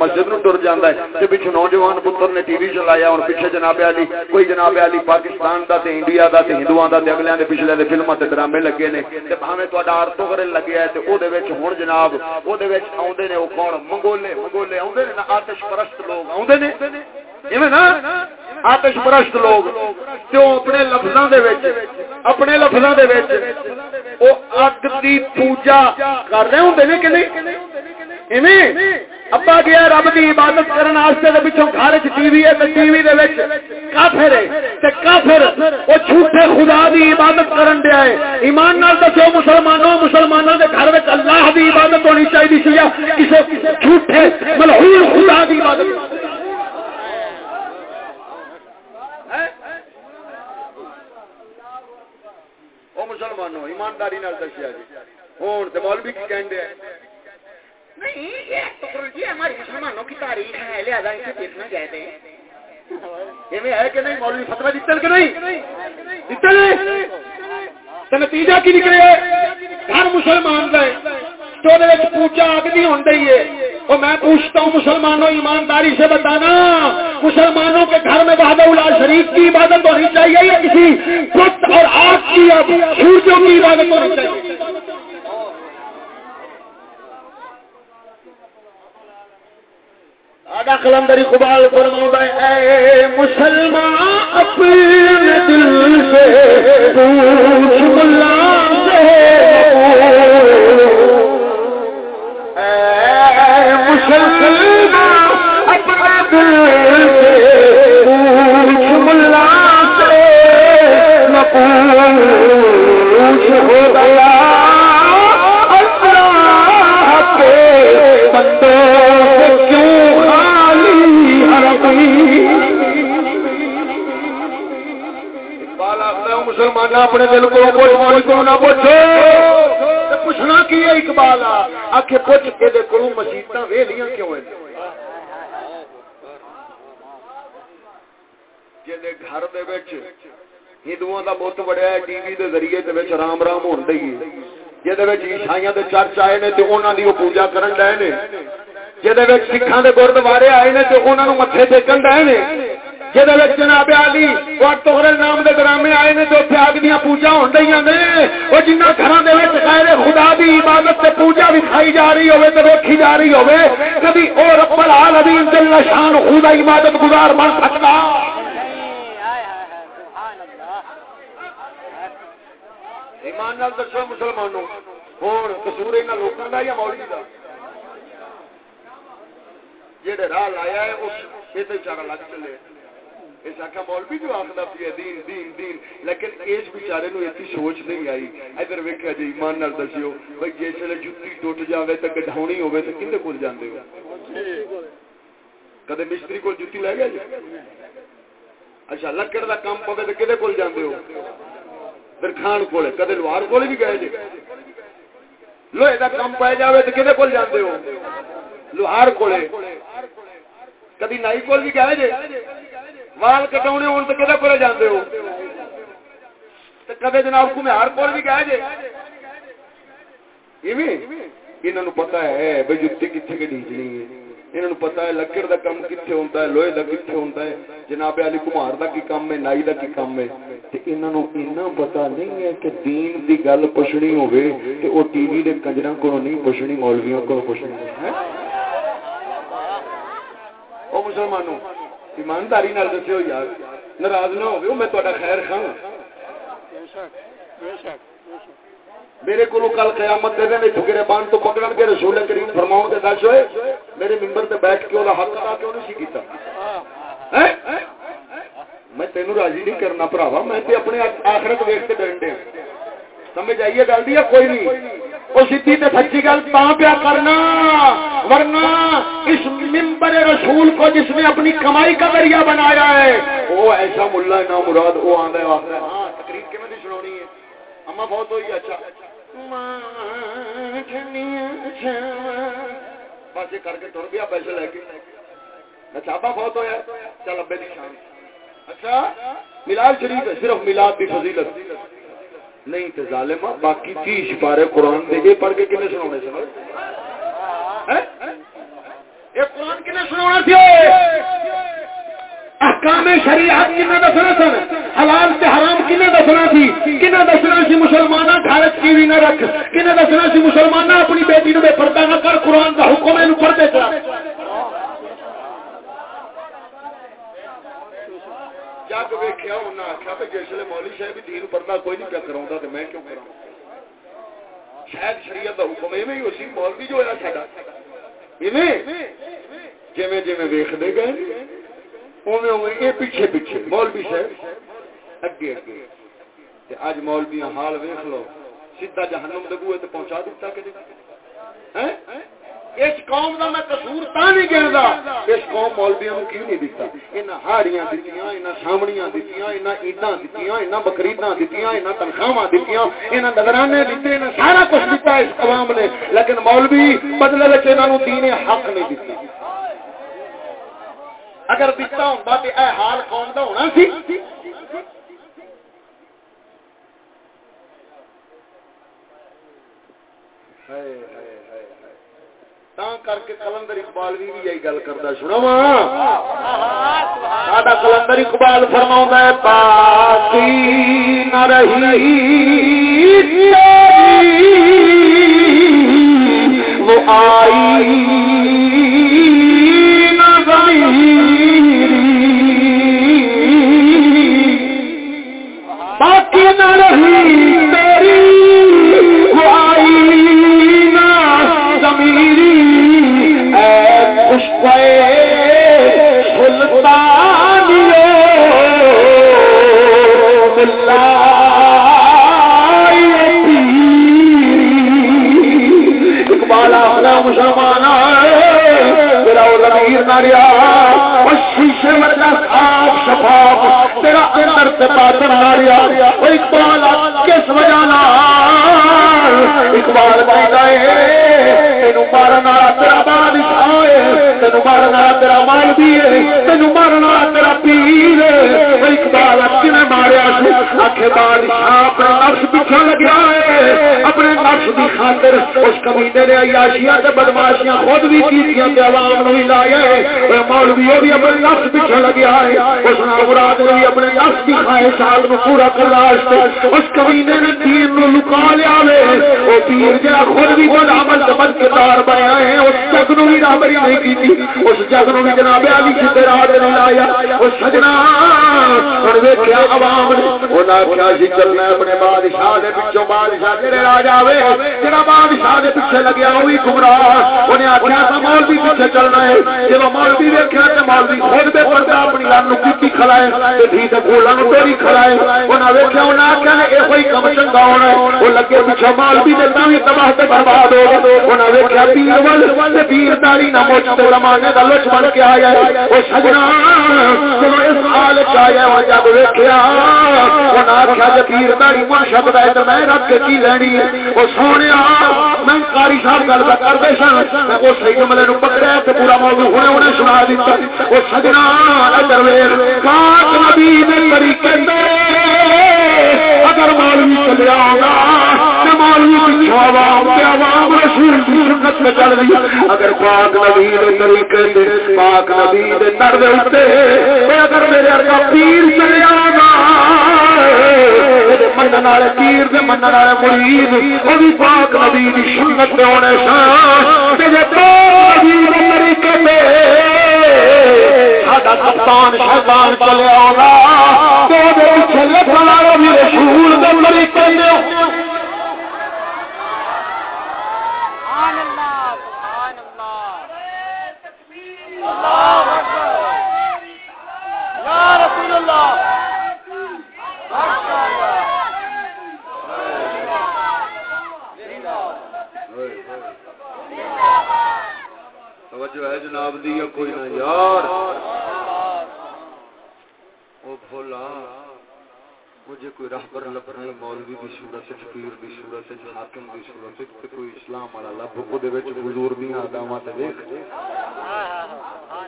مسجد نو ٹر ہے۔ پیچھے نوجوان پتر نے ٹی وی چلایا اور پیچھے جناب علی، کوئی جناب علی پاکستان کا انڈیا کا ہندو اگلے کے پچھلے فلما ڈرامے لگے نے۔ بھاویں تا آرتو کرن لگے ہے تو ہوں جناب وہ آدھے نے وہ کون؟ منگولے منگولے آتش پرست لوگ آدھے نا آتش پرست لوگ کیوں اپنے لفظوں دے وچ، اپنے لفظوں دے وچ، او اگ دی پوجا کر رہے ہوندے نے کہ نہیں؟ ایویں؟ ابا جی، گیا رب دی عبادت کرن واسطے تے پیچھے گھر وچ ٹی وی ہے تے ٹی وی دے وچ کافر ہے۔ تے کافر، او جھوٹے خدا دی عبادت کرن دیا ہے۔ ایمان نال دسو، مسلمانوں مسلمانوں دے گھر وچ اللہ دی عبادت ہونی چاہیے سی یا کسے جھوٹے ملعون خدا دی عبادت؟ مسلمانوں ایمانداری دسیا جی۔ ہوں تو مولوی کی کہیں نہیں یہ ہماری مسلمانوں کی تاریخ ہے لہٰذا اسے دیکھنا چاہتے ہیں ہے کہ نہیں؟ مولوی فتوا کہ نہیں؟ تو نتیجہ کی نکلے ہر مسلمان کا تو پوجا اگ نہیں ہونی ہے اور میں پوچھتا ہوں مسلمانوں ایمانداری سے بتانا مسلمانوں کے گھر میں بہاد اللہ شریف کی عبادت ہونی چاہیے یا کسی بت اور آگ کی سورجوں کی عبادت ہونی چاہیے؟ آدھا قلندر اقبال فرما اے مسلمان، اپنے دل سے پوچھ، ملا سے کیوں خالی مسلمان اپنے دل کو نہ پوچھو پوچھنا کی ہے اقبال آخ پوچھ کے کو مسیحت ویلیاں کیوں ہیں گھر ہندو کا بت بڑیا ٹی وی کے ذریعے رام رام ہو رہی ہے۔ جہد عیسائی چرچ آئے نے تو انہوں کی وہ پوجا کرن ڈے نے۔ جہد سکھان کے گردوارے آئے نے تو انہوں نے متے ٹیکن ڈے نے۔ جناب آلی نام دے ڈرامے آئے نے جو اگ دیا پوجا ہو رہی نے۔ وہ جنہ گھر خدا دی عبادت سے پوجا بھی کھائی جا رہی ہوے تو ویکھی جا رہی ہوے کبھی اور رب العالمین جل شان خدا عبادت گزار بن سکتا۔ ایمان نال دسو مسلمانوں ہوں کسور یہاں لوگوں کا یا مولوی کا جہے راہ لایا ہے، اس یہ تو چارا لگ چلے۔ اس آخا مولوی جو آخر پی دین دین دین۔ لیکن اس بچارے نو اتنی سوچ نہیں آئی۔ ادھر ویکیا جی ایمان نال دسیو بھائی جس ویلے جتی ٹوٹ جائے تو گڈاونی ہوے تو کھے کول جاندے ہو؟ کدے مستری کول جتی لے گیا جی؟ اچھا لکڑ دا کام پوے تو کدے کول جاندے ہو؟ درخان کول کدے لوہار کول بھی گئے جی لوہے دا کام پائے جاوے تو کدے کول جاندے ہو؟ لوہار کولے۔ کدی نائی کول بھی گئے جی وال کٹاؤنے ہو تو کدے کولے جاندے ہو؟ کدے جناب کمہار کول بھی گئے جی انہوں پتا ہے بھائی جتی کتنے کے ڈیجنی ہے؟ انہوں پتا ہے لکڑ دا کام کتنے ہوتا ہے، لوہے دا کتنے ہوتا ہے۔ جناب علی کمار دا کی کام ہے، نائی دا کی کام ہے۔ تے انہوں اتنا پتا نہیں ہے کہ دین دی گل پوچھنی ہوے تے او ٹی وی دے کنجراں کو نہیں پوچھنی مولویوں کو پوچھنی۔ ہے او مسلمانوں، ایمانداری نال دسیو یار، ناراض نہ ہوئے میں تہاڈا خیر خواہ بے شک بے شک۔ میرے کو کل قیامت دے دیں جھگڑے بان تو پکڑ کے رسول کریم فرماؤں کے دس ہوئے، میرے ممبر تے بیٹھ کے وہ حق ادا کیوں نہیں سی کیتا؟ میں تینوں راضی نہیں کرنا بھراوا میں تے اپنے آخرت ویخ کے ڈرن دے سمجھ آئیے گل دی کوئی نہیں؟ وہ سیدھی تے سچی گل تا پیا کرنا، ورنہ اس ممبر رسول کو جس نے اپنی کمائی کا ذریعہ بنایا ہے وہ ایسا ملا نہ مراد وہ آندا ہے ہاں تقریر کیویں دی سنانی ہے؟ اما بہت ہوئی اچھا۔ بس یہ کر کے تر گیا پیسے لے کے چھاپا بہت ہوا چل ابے کی شان اچھا ملاد شریف ہے صرف ملاد کی فضیلت نہیں تو ظالم باقی تیس پارے قرآن دے یہ پڑھ کے کنے سنا سن یہ قرآن کنے سنا سی احکام شریعت کنے دسنا سن؟ حلال تے حرام کنے دسنا سی؟ کنے دسنا سی مسلماناں گھر کی بھی نہ رکھ؟ کنے دسنا سی مسلماناں اپنی بیٹی نو بے پردہ نہ کر، قرآن دا حکم ہے پڑھتے چلا جگ ویکیا انہیں آخیا بھی جس ویلے مولی صاحب دین پڑھنا کوئی نہیں پیا کرا تو میں کیوں کرا شاید شریعت کا حکم ایویں ہی اسی مولوی جو ہے ساڈا۔ جی جی ویختے گئے۔ پیچھے پیچھے، مولوی صاحب اگے اگے۔ اج مولوی حال ویخ لو سیدا جہنم دبو تو پہنچا دیتا کہ اس قوم کا میں کسور تا نہیں کہتا اس قوم مولبیا کیوں نہیں دیتا یہاں ہاڑیاں دیتی یہاں سامڑیاں دیتی یہاں عیداں دیتی یہاں بکریداں دیتی یہاں تنخواہ دیتی یہاں نظرانے دیتے سارا کچھ دیتا اس قوم نے۔ لیکن مولوی بدلے چاہوں دین حق نہیں دیتا اگر دتا ہوں تو اے حال قوم کا ہونا سی۔ کر کے کلندر اقبال بھی یہی گل کرتا سنا ساڈا کلندر اقبال فرما ہے پاکی نہ رہی وہ آئی مسلمان خاطر اس کمینے نے عیاشیاں تے بدماشیاں خود بھی کیتیاں تے عوام نو بھی لایا ہے مولوی وہ بھی اپنے نفس پیچھے لگیا ہے۔ اس نے مراد نے بھی اپنے نفس کی خواہشات کو پورا کرنا واسطے اس کمینے نے دین نو لکا لیا ہے وہ پیر جڑا خود بھی بد عمل تے بد کردار بنیا ہے، اس جگ نو بھی رابری نہیں کیتی۔ اس جگ نو بھی جناب علی سیدھے راہ تے نہیں لایا۔ او سجنا ہن ویکھیا عوام نے انہاں کیا سی چلنا اپنے بادشاہ دے پیچھے بادشاہ جڑے راجا وے جڑا بادشاہ دے پیچھے لگیا وہ بھی گمراہ انہیں آخیا تھا مولوی پیچھے چلنا ہے جب مولوی ویکیا تو مولوی خود بے پردہ اپنی لان کی کھلائے ٹھیک ہے بولا توڑی کھلائے انہیں ویکیا انہیں آخیا نے یہ کوئی کم چنگا ہونا ہے وہ لگے پیچھے مولوی دیتا بھی تباہ سے برباد ہو انہیں ویکیا پیر ول تے پیر داری نہ موچ تو زمانے کا لچ بن کے آیا ہے وہ سجنا چلو اس حال آیا وہ جب ویکیا انہیں آخیا جب پیر داری من شبد ہے تو میں رکھ کے کی لینی ہے؟ وہ سونے میں کاری صاحب گل کرتے سن اس جملے نو پکڑیا تے پورا موضوع ہنے ہنے سنا دیتا او سجنا ادھر پاک نبی دے طریقے اگر مولوی چلیا ہوگا عوام رسول کی سنت میں چل رہی اگر پاک نبی دے طریقے دے پاک نبی دے در دے اتے اگر میرے پیر چلے آنا منن والے پیر دے منن والے مرید بھی پاک نبی دی سنت دے ہونے سان تے جے پاک نبی دے طریقے ساڈا کپتان شیطان چلے آنا تے دے پیچھے لکھن بھی رسول دے طریقے توجہ ہے جناب دی کوئی نہ یار۔ او بھولا۔ مجھے کوئی رہبر لبر نہیں مولوی دی صورت وچ پیر دی صورت وچ حاکم دی صورت وچ تے کوئی اسلام والا لب کو دے وچ حضور دی آداماں تے دیکھ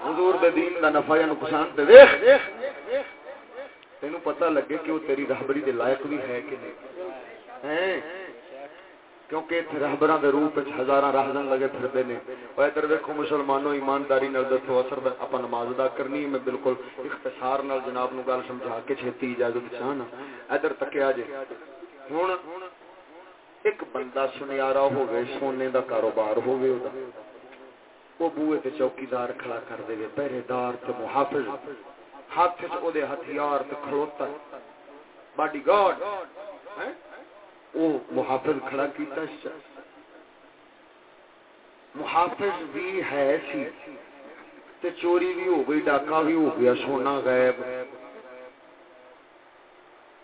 حضور دے دین دا نفع یا نقصان تے دیکھ تینوں پتہ لگے کہ او تیری رہبری دے لائق بھی ہے کہ نہیں۔ ہیں؟ کیونکہ اتنے رہبراں دے روپ وچ ہزاراں راہدن لگے پھردے نے۔ او ادھر ویکھو مسلمانوں ایمانداری نال دسو، اثر اپا نماز ادا کرنی میں بالکل اختصار نال جناب نو گل سمجھا کے چھتی اجازت چاہنا ادھر تکیا جے ہن ایک بندہ سنیارا ہوے سونے دا کاروبار ہوے او دا۔ او بوئے تے چوکیدار کھڑا کر دے پہرے دار تے محافظ۔ ہاتھ وچ او دے ہتھیار تے کھڑوتا باڈی گارڈ۔ ہیں وہ محافظ کھڑا کیتا محافظ بھی ہے سی تے چوری بھی ہو گئی، ڈاکہ بھی ہو گیا، سونا غیب۔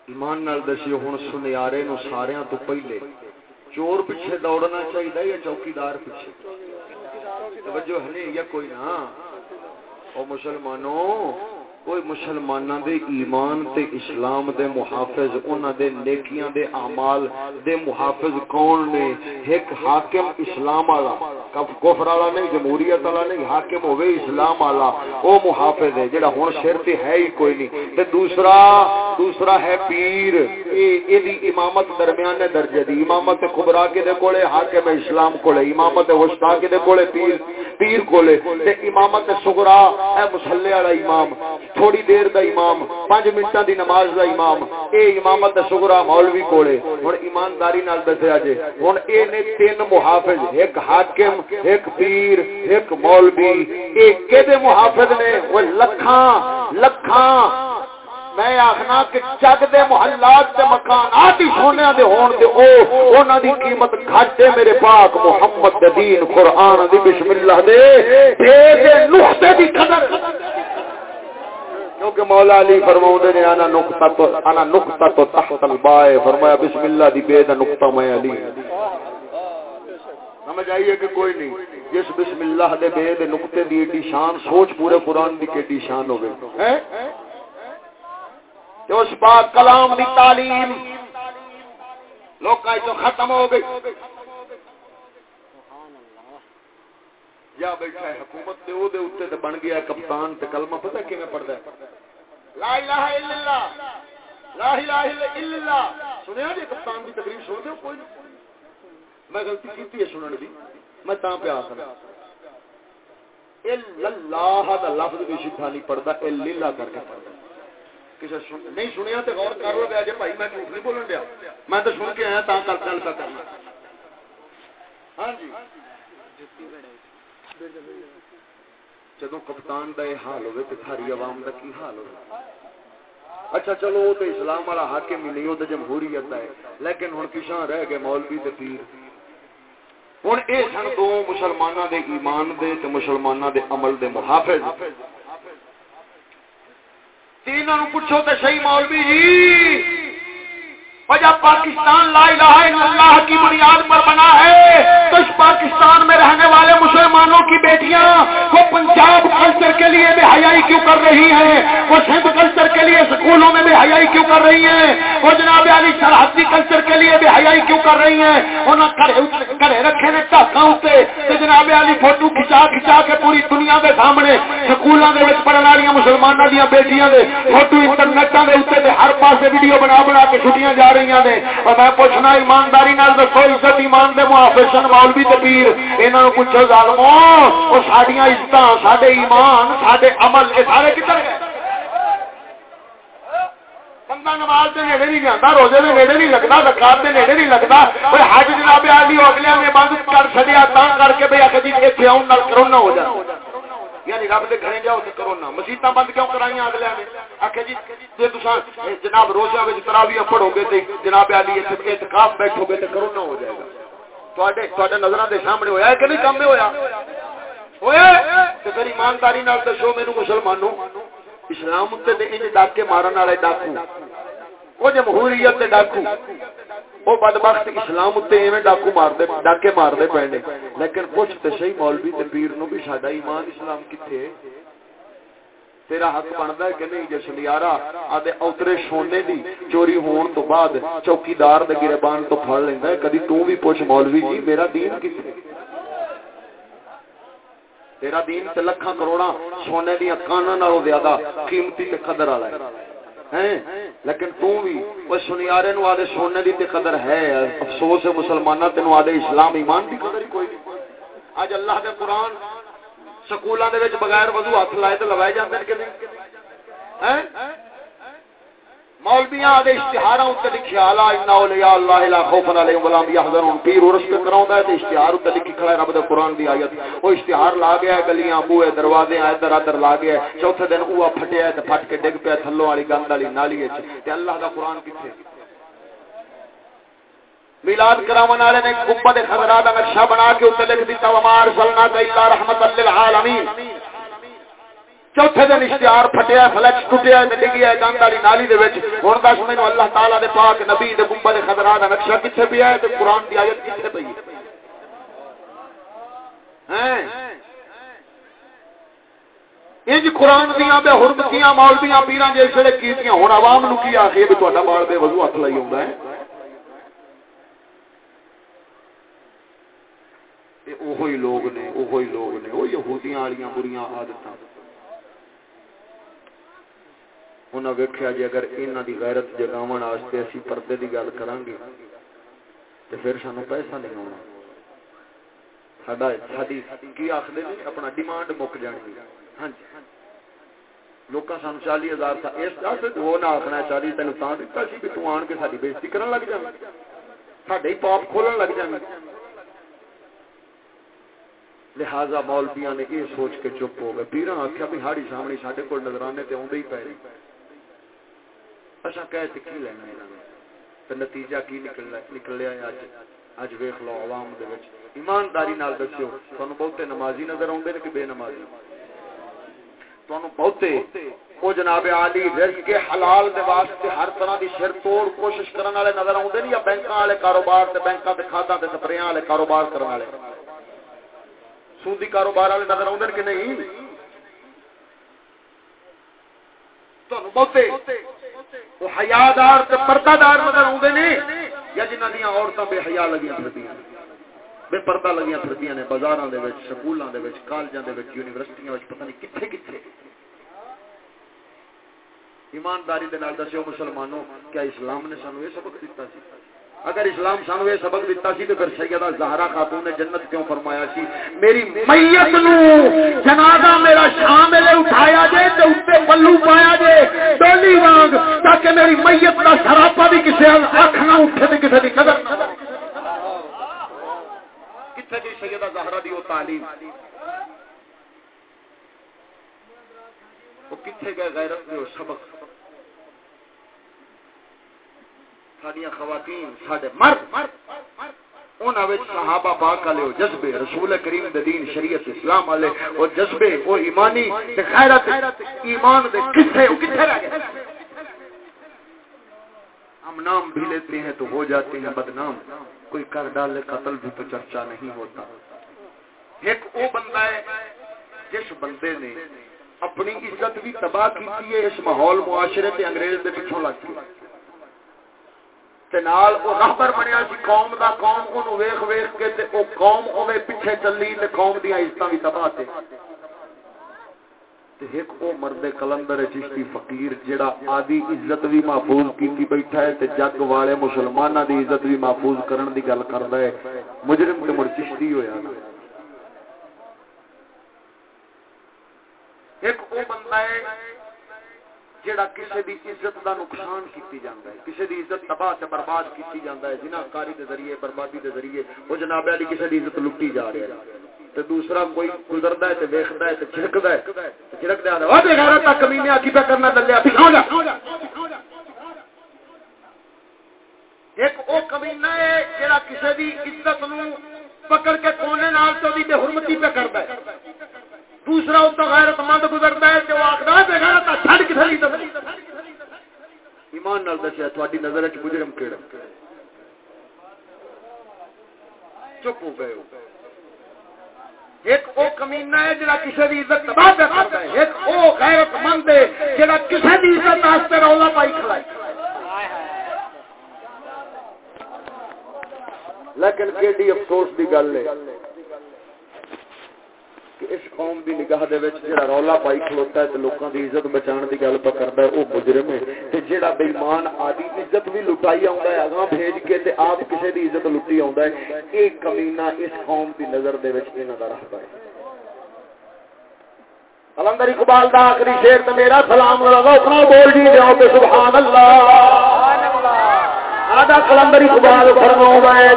ایمان نال دسی ہوں سنیارے نو سارے تو پہلے چور پیچھے دوڑنا چاہیے یا چوکیدار پیچھے؟ توجہ ہے یا کوئی نہ؟ او مسلمانوں کوئی مسلمانہ دے ایمان تے اسلام دے محافظ انہ دے نیکیاں دے اعمال دے محافظ کون نے ایک حاکم اسلام والا کفر والا نہیں جمہوریت والا نہیں حاکم ہوے اسلام والا او محافظ ہے جڑا ہن سر تے ہے ہی کوئی نہیں تے دوسرا دوسرا ہے پیر اے ایدی امامت درمیانے درجے دی امامت کبرا کے دے کولے حاکم اسلام کولے امامت وسطا کے دے کولے پیر پیر کولے تے امامت سغرا، اے مصلی والا امام، تھوڑی دیر دا امام 5 منٹاں دی نماز دا امام، اے امامت سغرا مولوی کولے۔ ہن ایمانداری نال دسیا جے ہن اے نے تین محافظ، ایک حاکم، ایک پیر، ایک مولوی، اے کدے محافظ نے؟ وہ لکھاں لکھاں میں آخنا کہ جگ دے محلات دے مکانات ہی سونے دے ہون دے، او، انہاں دی قیمت گھٹ میرے پاک محمد دے دین قرآن دی بسم اللہ دے۔ دے دے نقطے دی قدر۔ کیونکہ مولا علی فرماؤں نے، انا نقطہ تو، انا نقطہ تو تحت البائے فرمایا بسم اللہ دی بے دا نقطہ میں علی۔ سمجھ آئیے کہ کوئی نہیں؟ جس بسم اللہ دے بے دے نقطے دی ایڈی شان، سوچ پورے قرآن دی کیڈی شان ہو گئے اس پاک کلام دی تعلیم لوگ تو ختم ہو گئی۔ یا بیٹھا ہے حکومت او دے اوتے تے بن گیا کپتان تے کلمہ، پتہ کیویں پڑھدا ہے؟ لا الہ الا اللہ، لا الہ الا اللہ۔ سنیا جی کپتان دی تقریر سن کوئی میں غلطی کیتی ہے سنن دی، میں تاں پہ کر اللہ دا لفظ بھی شفا نہیں پڑھدا، الا اللہ کر کے پڑھدا کسی نہیں سنیا تے غور کر لو گیا جی بھائی میں جھوٹ نہیں بولن دیا میں تو سن کے آیا تاں کل گل کرنا ہاں جی جدو کپتان کا یہ حال ہوئے تو ساری عوام کا کی حال ہو اچھا چلو وہ تو اسلام والا حاکم ہی نہیں وہ تو جمہوریت ہے لیکن ہوں پچھا رہ گئے مولوی تے پیر ہوں یہ سن دو مسلمانوں دے ایمان دے تے مسلمانوں دے عمل دے محافظ تینوں پوچھو تو صحیح مولوی جی جب پاکستان لا الہ الا اللہ کی بنیاد پر بنا ہے، تو اس پاکستان میں رہنے والے مسلمانوں کی بیٹیاں، وہ پنجاب کلچر کے لیے بے حیائی کیوں کر رہی ہیں؟ وہ سندھ کلچر کے لیے سکولوں میں بے حیائی کیوں کر رہی ہیں؟ وہ جناب علی سرحدی کلچر کے لیے بے حیائی کیوں کر رہی ہیں؟ انہیں گھر رکھے نے ٹاکا اتنے جناب علی فوٹو کھچا کھچا کے پوری دنیا کے سامنے سکولوں کے پڑھنے والی مسلمانوں دیا بیٹیاں دے، فوٹو انٹرنیٹوں کے اتنے ہر پاس ویڈیو بنا بنا کے چھٹیاں جا رہی ہیں اور میں پوچھنا ایمانداری نال دسو، عزت ایمان دے محافظ مولوی تبیر انہوں نے پوچھو ظالمو وہ سڈیا عزت سڈے ایمان سڈے عمل یہ سارے کتنے گئے؟ بندہ نماز کے نیڑے نہیں جانا روزے کے نیڑے نہیں لگتا زکات کے نیڑے نہیں لگتا کوئی حج جناب آدمی اگلے نے بند کر چڑیا تا کر کے بھائی آخر جی اتنے آؤ کرونا ہو جائے یعنی رب کے گھر جاؤ تو کرونا مسیطا بند کیوں کرائی اگلے نے آخر جی جی تصا جناب روزہ تراویاں پڑھو گے تو جناب علی اعتکاف بیٹھو گے تو کرونا ہو جائے گا۔ نظر کے سامنے ہوا کہ نہیں؟ کام ہوا ہوا تو پھر ایمانداری نال دسو میرے مسلمانوں، اسلام ڈاکے مارن والے ڈاکو۔ وہ جمہوریت دے ڈاکو۔ وہ بدبخت اسلام ڈاکو مارتے ڈاکے مارتے پے نے لیکن پوچھ تو صحیح مولوی پیر نو بھی سڈا ایمان اسلام کتنے تیرا حق بنتا ہے کہ نہیں جس لیارا آدھے اوترے سونے دی چوری ہون تو بعد چوکیدار دے گربان تو پھڑ لینا ہے۔ کدی تو بھی پوچھ مولوی جی میرا دین کتنے تیرا دین تے لکھاں کروڑا سونے دیا کانا نالو زیادہ قیمتی تے قدر والا ہے۔ لیکن تو بھی وہ سنیارے نو آدھے سونے دی تے قدر ہے۔ افسوس ہے مسلمانہ تے نو آدھے اسلام ایمان دی قدر ہی کوئی نہیں۔ آج اللہ دے قرآن سکولہ دے وچ بغیر وضو ہاتھ لائے تے لوائے جاندے کہ نہیں؟ مولویاں دے اشتہاراں تے لکھیا لا ان اولیاء اللہ لا خوف علیہم ولا هم يحزنون پیر ورس تے کراوندا ہے تے اشتہار تے لکھی کھڑا ہے رب دے قران دی ایت او اشتہار لا گیا ہے، گلیاں، بوئے، دروازے ادھر ادھر لا گیا ہے۔ چوتھے دن اوہ پھٹیا ہے تے پھٹ کے ڈگ پیا تھلوں والی گند والی نالی وچ۔ تے اللہ دا قران کتے میلاد کراون والے نے گنبد خضرا دا نقشہ بنا کے اوتے لکھ دتا ومار سلنا الا رحمت للعالمین چوتھے دن اشتہار پھٹیا فلیکس ٹوٹیا ڈگیا گند والی نالی دے وچ۔ ہن دس مینوں اللہ تعالی دے پاک نبی دے گنبد خضرا دا نقشہ کتے پیا ہے؟ تے قران دی ایت کتے پئی ہے؟ انج قران دیاں بے حرمتیاں، مولویاں، پیراں جیسے کیتیاں، ہن عوام نو کی آکھے بھی تہاڈا بال بے وضو ہاتھ لائی ہوندا ہے؟ اوہی لوگ نے، اوہی لوگ نے، او یہودیاں والیاں بریاں عادتاں۔ انہاں ویکھیا جی اگر انہاں دی غیرت جگاون واسطے اسی پردے دی گل کران گے تے پھر سانو پیسہ نہیں ہونا ساڈا ساڈی کی آکھدے نے؟ اپنا ڈیمانڈ مک جانی ہاں جی۔ لوکاں سانو 40000 تھا۔ اس واسطے وہ نہ آکھنا 40 تینوں تاں دتا سی کہ تو آن کے ساڈی بےزتی کرن لگ جاویں۔ ساڈے ہی پاپ کھولن لگ جاویں۔ لہذا مولویاں نے یہ سوچ کے چپ ہو گئے۔ پیراں آکھیا بھی ہاڑی سامنے ساڈے کول نظرانے تے اوندے ہی پے۔ اچھا کہتے کی لینا ہے؟ تو نتیجہ کی نکل نکلیا ہے اج؟ اج ویکھ لو عوام دے وچ۔ ایمانداری نال دسیو تانوں بہتے نمازی نظر اوندے نے کہ بے نمازی؟ تانوں بہتے۔ او جناب عالی، رزق کے حلال دے واسطے ہر طرح دی شر توڑ کوشش کرن والے نظر اوندے نے یا بینکاں والے کاروبار تے بینکاں تے کھاتاں تے سپریاں والے کاروبار کرن والے؟ سودی کاروبار والے نظر اوندے کہ نہیں؟ تانوں بہتے۔ وہ حیادار تے پردہ دار نظر آتے نے، یا جنہ دیا عورتیں بے حیا لگیاں پھرتیاں بے پردہ لگیاں پھرتیاں نے، بازاراں دے وچ، سکولاں دے وچ، کالجاں دے وچ، یونیورسٹیاں وچ، پتہ نہیں کتھے کتھے۔ ایمانداری دے نال دسیو مسلمانوں، کیا اسلام نے سانو یہ سبق دیتا سی؟ اگر اسلام سانو یہ سبق دیتا سی تو پھر سیدہ زہرا خاتون نے جنت کیوں فرمایا سی؟ میری میت نو جنازہ میرا شام لے اٹھایا جے تے اوتے پلو پایا جے۔ ڈولی وانگ تاکہ میری میت دا سراپا بھی کسے اکھ نہ اٹھے تے کسے دی قدر کتھے دی سیدہ زہرا دی او تعلیم؟ وہ کتھے گئے غیرت دے او سبق؟ سڈیا خواتین سڈے مرد صحابہ پاک والے جذبے، رسول کریم دے دین، شریعت اسلام والے وہ جذبے وہ ایمانی خیرت ایمان دے کسے کتنے رہ گئے؟ ہم نام بھی لیتے ہیں تو ہو جاتے ہیں بدنام، کوئی کر ڈالے قتل بھی تو چرچا نہیں ہوتا۔ ایک وہ بندہ ہے، جس بندے نے اپنی عزت بھی تباہ کی ہے اس ماحول معاشرے تے انگریز دے پیچھوں لگ کے نال او رہبر بنیا سی، قوم دا قوم، اونوں ویکھ ویکھ کے تے او قوم اوے پیچھے چلی تے قوم دی عزتاں وی تباہ تے۔ تے ایک او مرد کلندر چشتی فقیر جڑا آدی عزت بھی محفوظ کیتی بیٹھا ہے تے جگ والے مسلماناں دی عزت بھی محفوظ کرن دی گل کردا ہے۔ مجرم تے مر چشتی ہویا نا۔ ایک او بندہ ہے جڑا کسی دی عزت دا نقصان کیتی جاندا ہے کسی دی عزت تباہ تے برباد کیتی جاندا ہے جنہ کاری دے ذریعے، بربادی دے ذریعے، او جناب علی کسی دی عزت لٹی جا رہا ہے۔ تے دوسرا کوئی گزردا ہے تے ویکھدا ہے تے چھڑکدا ہے چھڑکدا ہے او بے غیرت کمینے آ کی پہ کرنا دلیا پیچھے ہو جا۔ ایک او کمینہ ہے جڑا کسی دی عزت نو پکڑ کے کونے نال تو دی بے حرمتی پہ کردا ہے۔ دوسرا اس کا غیرت مند گزرتا ہے جو آخر چھڑ کتنے ایمان نال دسیا تھوڑی نظر مجرم کیڑا۔ چپ ہو گئے ایک او کمینہ ہے جڑا کسی دی عزت تباہ کرتا ہے۔ ایک او غیرت مند ہے جڑا کسی دی عزت واسطے رولا پائی کھڑا ہے۔ لیکن کیڈی افسوس دی گل ہے۔ کہ اس قوم دی نگاہ دے وچ جڑا رولا پائی کھلوتا ہے تے لوکاں دی عزت بچان دی گل پہ کردا ہے او مجرم ہے تے جڑا بے ایمان آدی عزت بھی لٹائی آوندا ہے اگاں بھیج کے تے آپ کسے دی عزت لٹی آوندا ہے اے کمینہ اس قوم دی نظر دے وچ انہاں دا رہتا ہے کلندر اقبال دا آخری شعر تے میرا سلام ذوق نال بول جی جاؤ تے سبحان اللہ سبحان اللہ آدھا کلندر اقبال فرماؤں ہے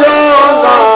جو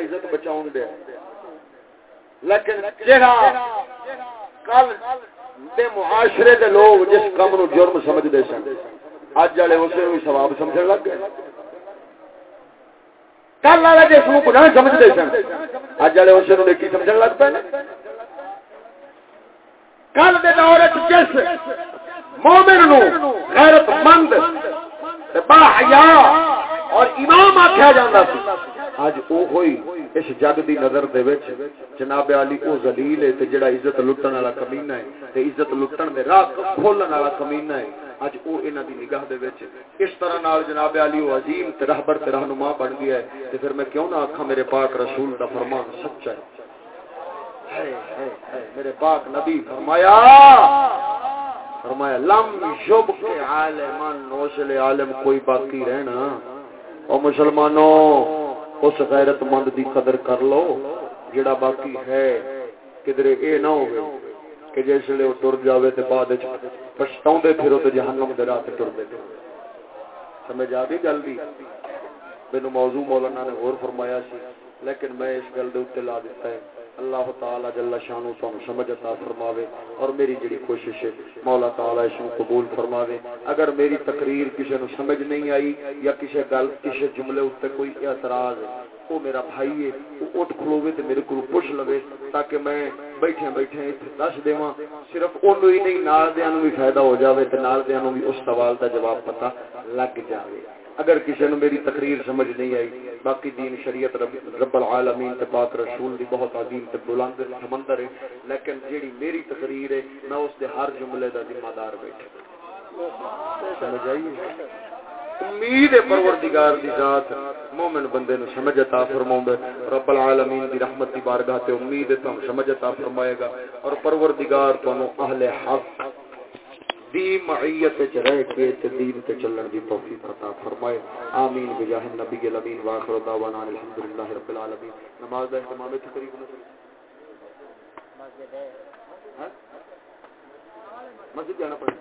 عزت بچاؤ دیا۔ لیکن کل معاشرے دے لوگ جس کام نو جرم سمجھتے سن، اج والے اسے بھی سواب سمجھنے لگ گئے۔ کل والے جس کو گناہ سمجھتے سن، اج والے اسے نو نیکی سمجھنے لگ پے کل دے دور جس مومن نو غیرت مند با حیا اور امام آخیا جاتا اج او ہوئی اس جگ دی نظر دے وچ جناب علی او ذلیل ہے تے جڑا عزت لٹن والا کمینہ ہے تے عزت لٹن دے راہ کھولن والا کمینہ ہے اج او انہاں دی نگاہ دے وچ اس طرح نال جناب علی او عظیم تے رہبر تے رہنما بن گیا ہے تے پھر میں کیوں نہ آکھاں میرے پاک رسول دا فرمان سچا ہے۔ میرے پاک نبی فرمایا فرمایا، لم شب کے عالمان نوشل عالم کوئی باقی رہنا۔ او مسلمانوں اس غیرت مند دی قدر کر لو جڑا باقی ہے کدھر اے نہ ہو کہ جس لے وہ ٹر جاوے تے بعد وچ پچھتاوندے پھرو تے جہنم دے راہ تے ٹر دے سمجھ آ گئی گل دی؟ مینوں موضوع مولانا نے اور فرمایا سی، لیکن میں اس گل دے اوتے لا دیتا ہے۔ اللہ تعالی جل شانو تو سمجھ عطا فرماوے اور میری جڑی کوشش ہے مولا تعالی اس کو قبول فرماوے۔ اگر میری تقریر کسی نو سمجھ نہیں آئی یا کسی گل کسی جملے اوتے کوئی اعتراض ہے وہ میرا بھائی ہے وہ اٹھ کھلوے تے میرے کو پوچھ لوے تاکہ میں بیٹھے بیٹھے ایتھے دس دیواں۔ صرف اونوں ہی نہیں، نال دیاں نو بھی فائدہ ہو جاوے تے نال دیاں نو بھی اس سوال دا جواب پتہ لگ جاوے۔ اگر کسی نے میری تقریر سمجھ نہیں آئی باقی دین شریعت رب, رب العالمین تے پاک رسول دی بہت عظیم تے بلند سمندر ہے لیکن جیڑی میری تقریر ہے میں اس دے ہر جملے دا ذمہ دار بیٹھا سمجھ آئی امید پروردگار دی ذات مومن بندے نو سمجھ عطا فرماوندا رب العالمین دی رحمت دی بارگاہ تے امید ہے تم سمجھ عطا فرمائے گا۔ اور پروردگار تانوں اہل حق دی معیت وچ رہ کے تے دین تے چلن دی توفیق عطا فرمائے۔ آمین۔ بجاہ نبی الامین واخر دعوانا الحمدللہ رب العالمین۔ نماز دا اہتمام تے قریب نہ مسجد ہے مسجد جانا پڑے۔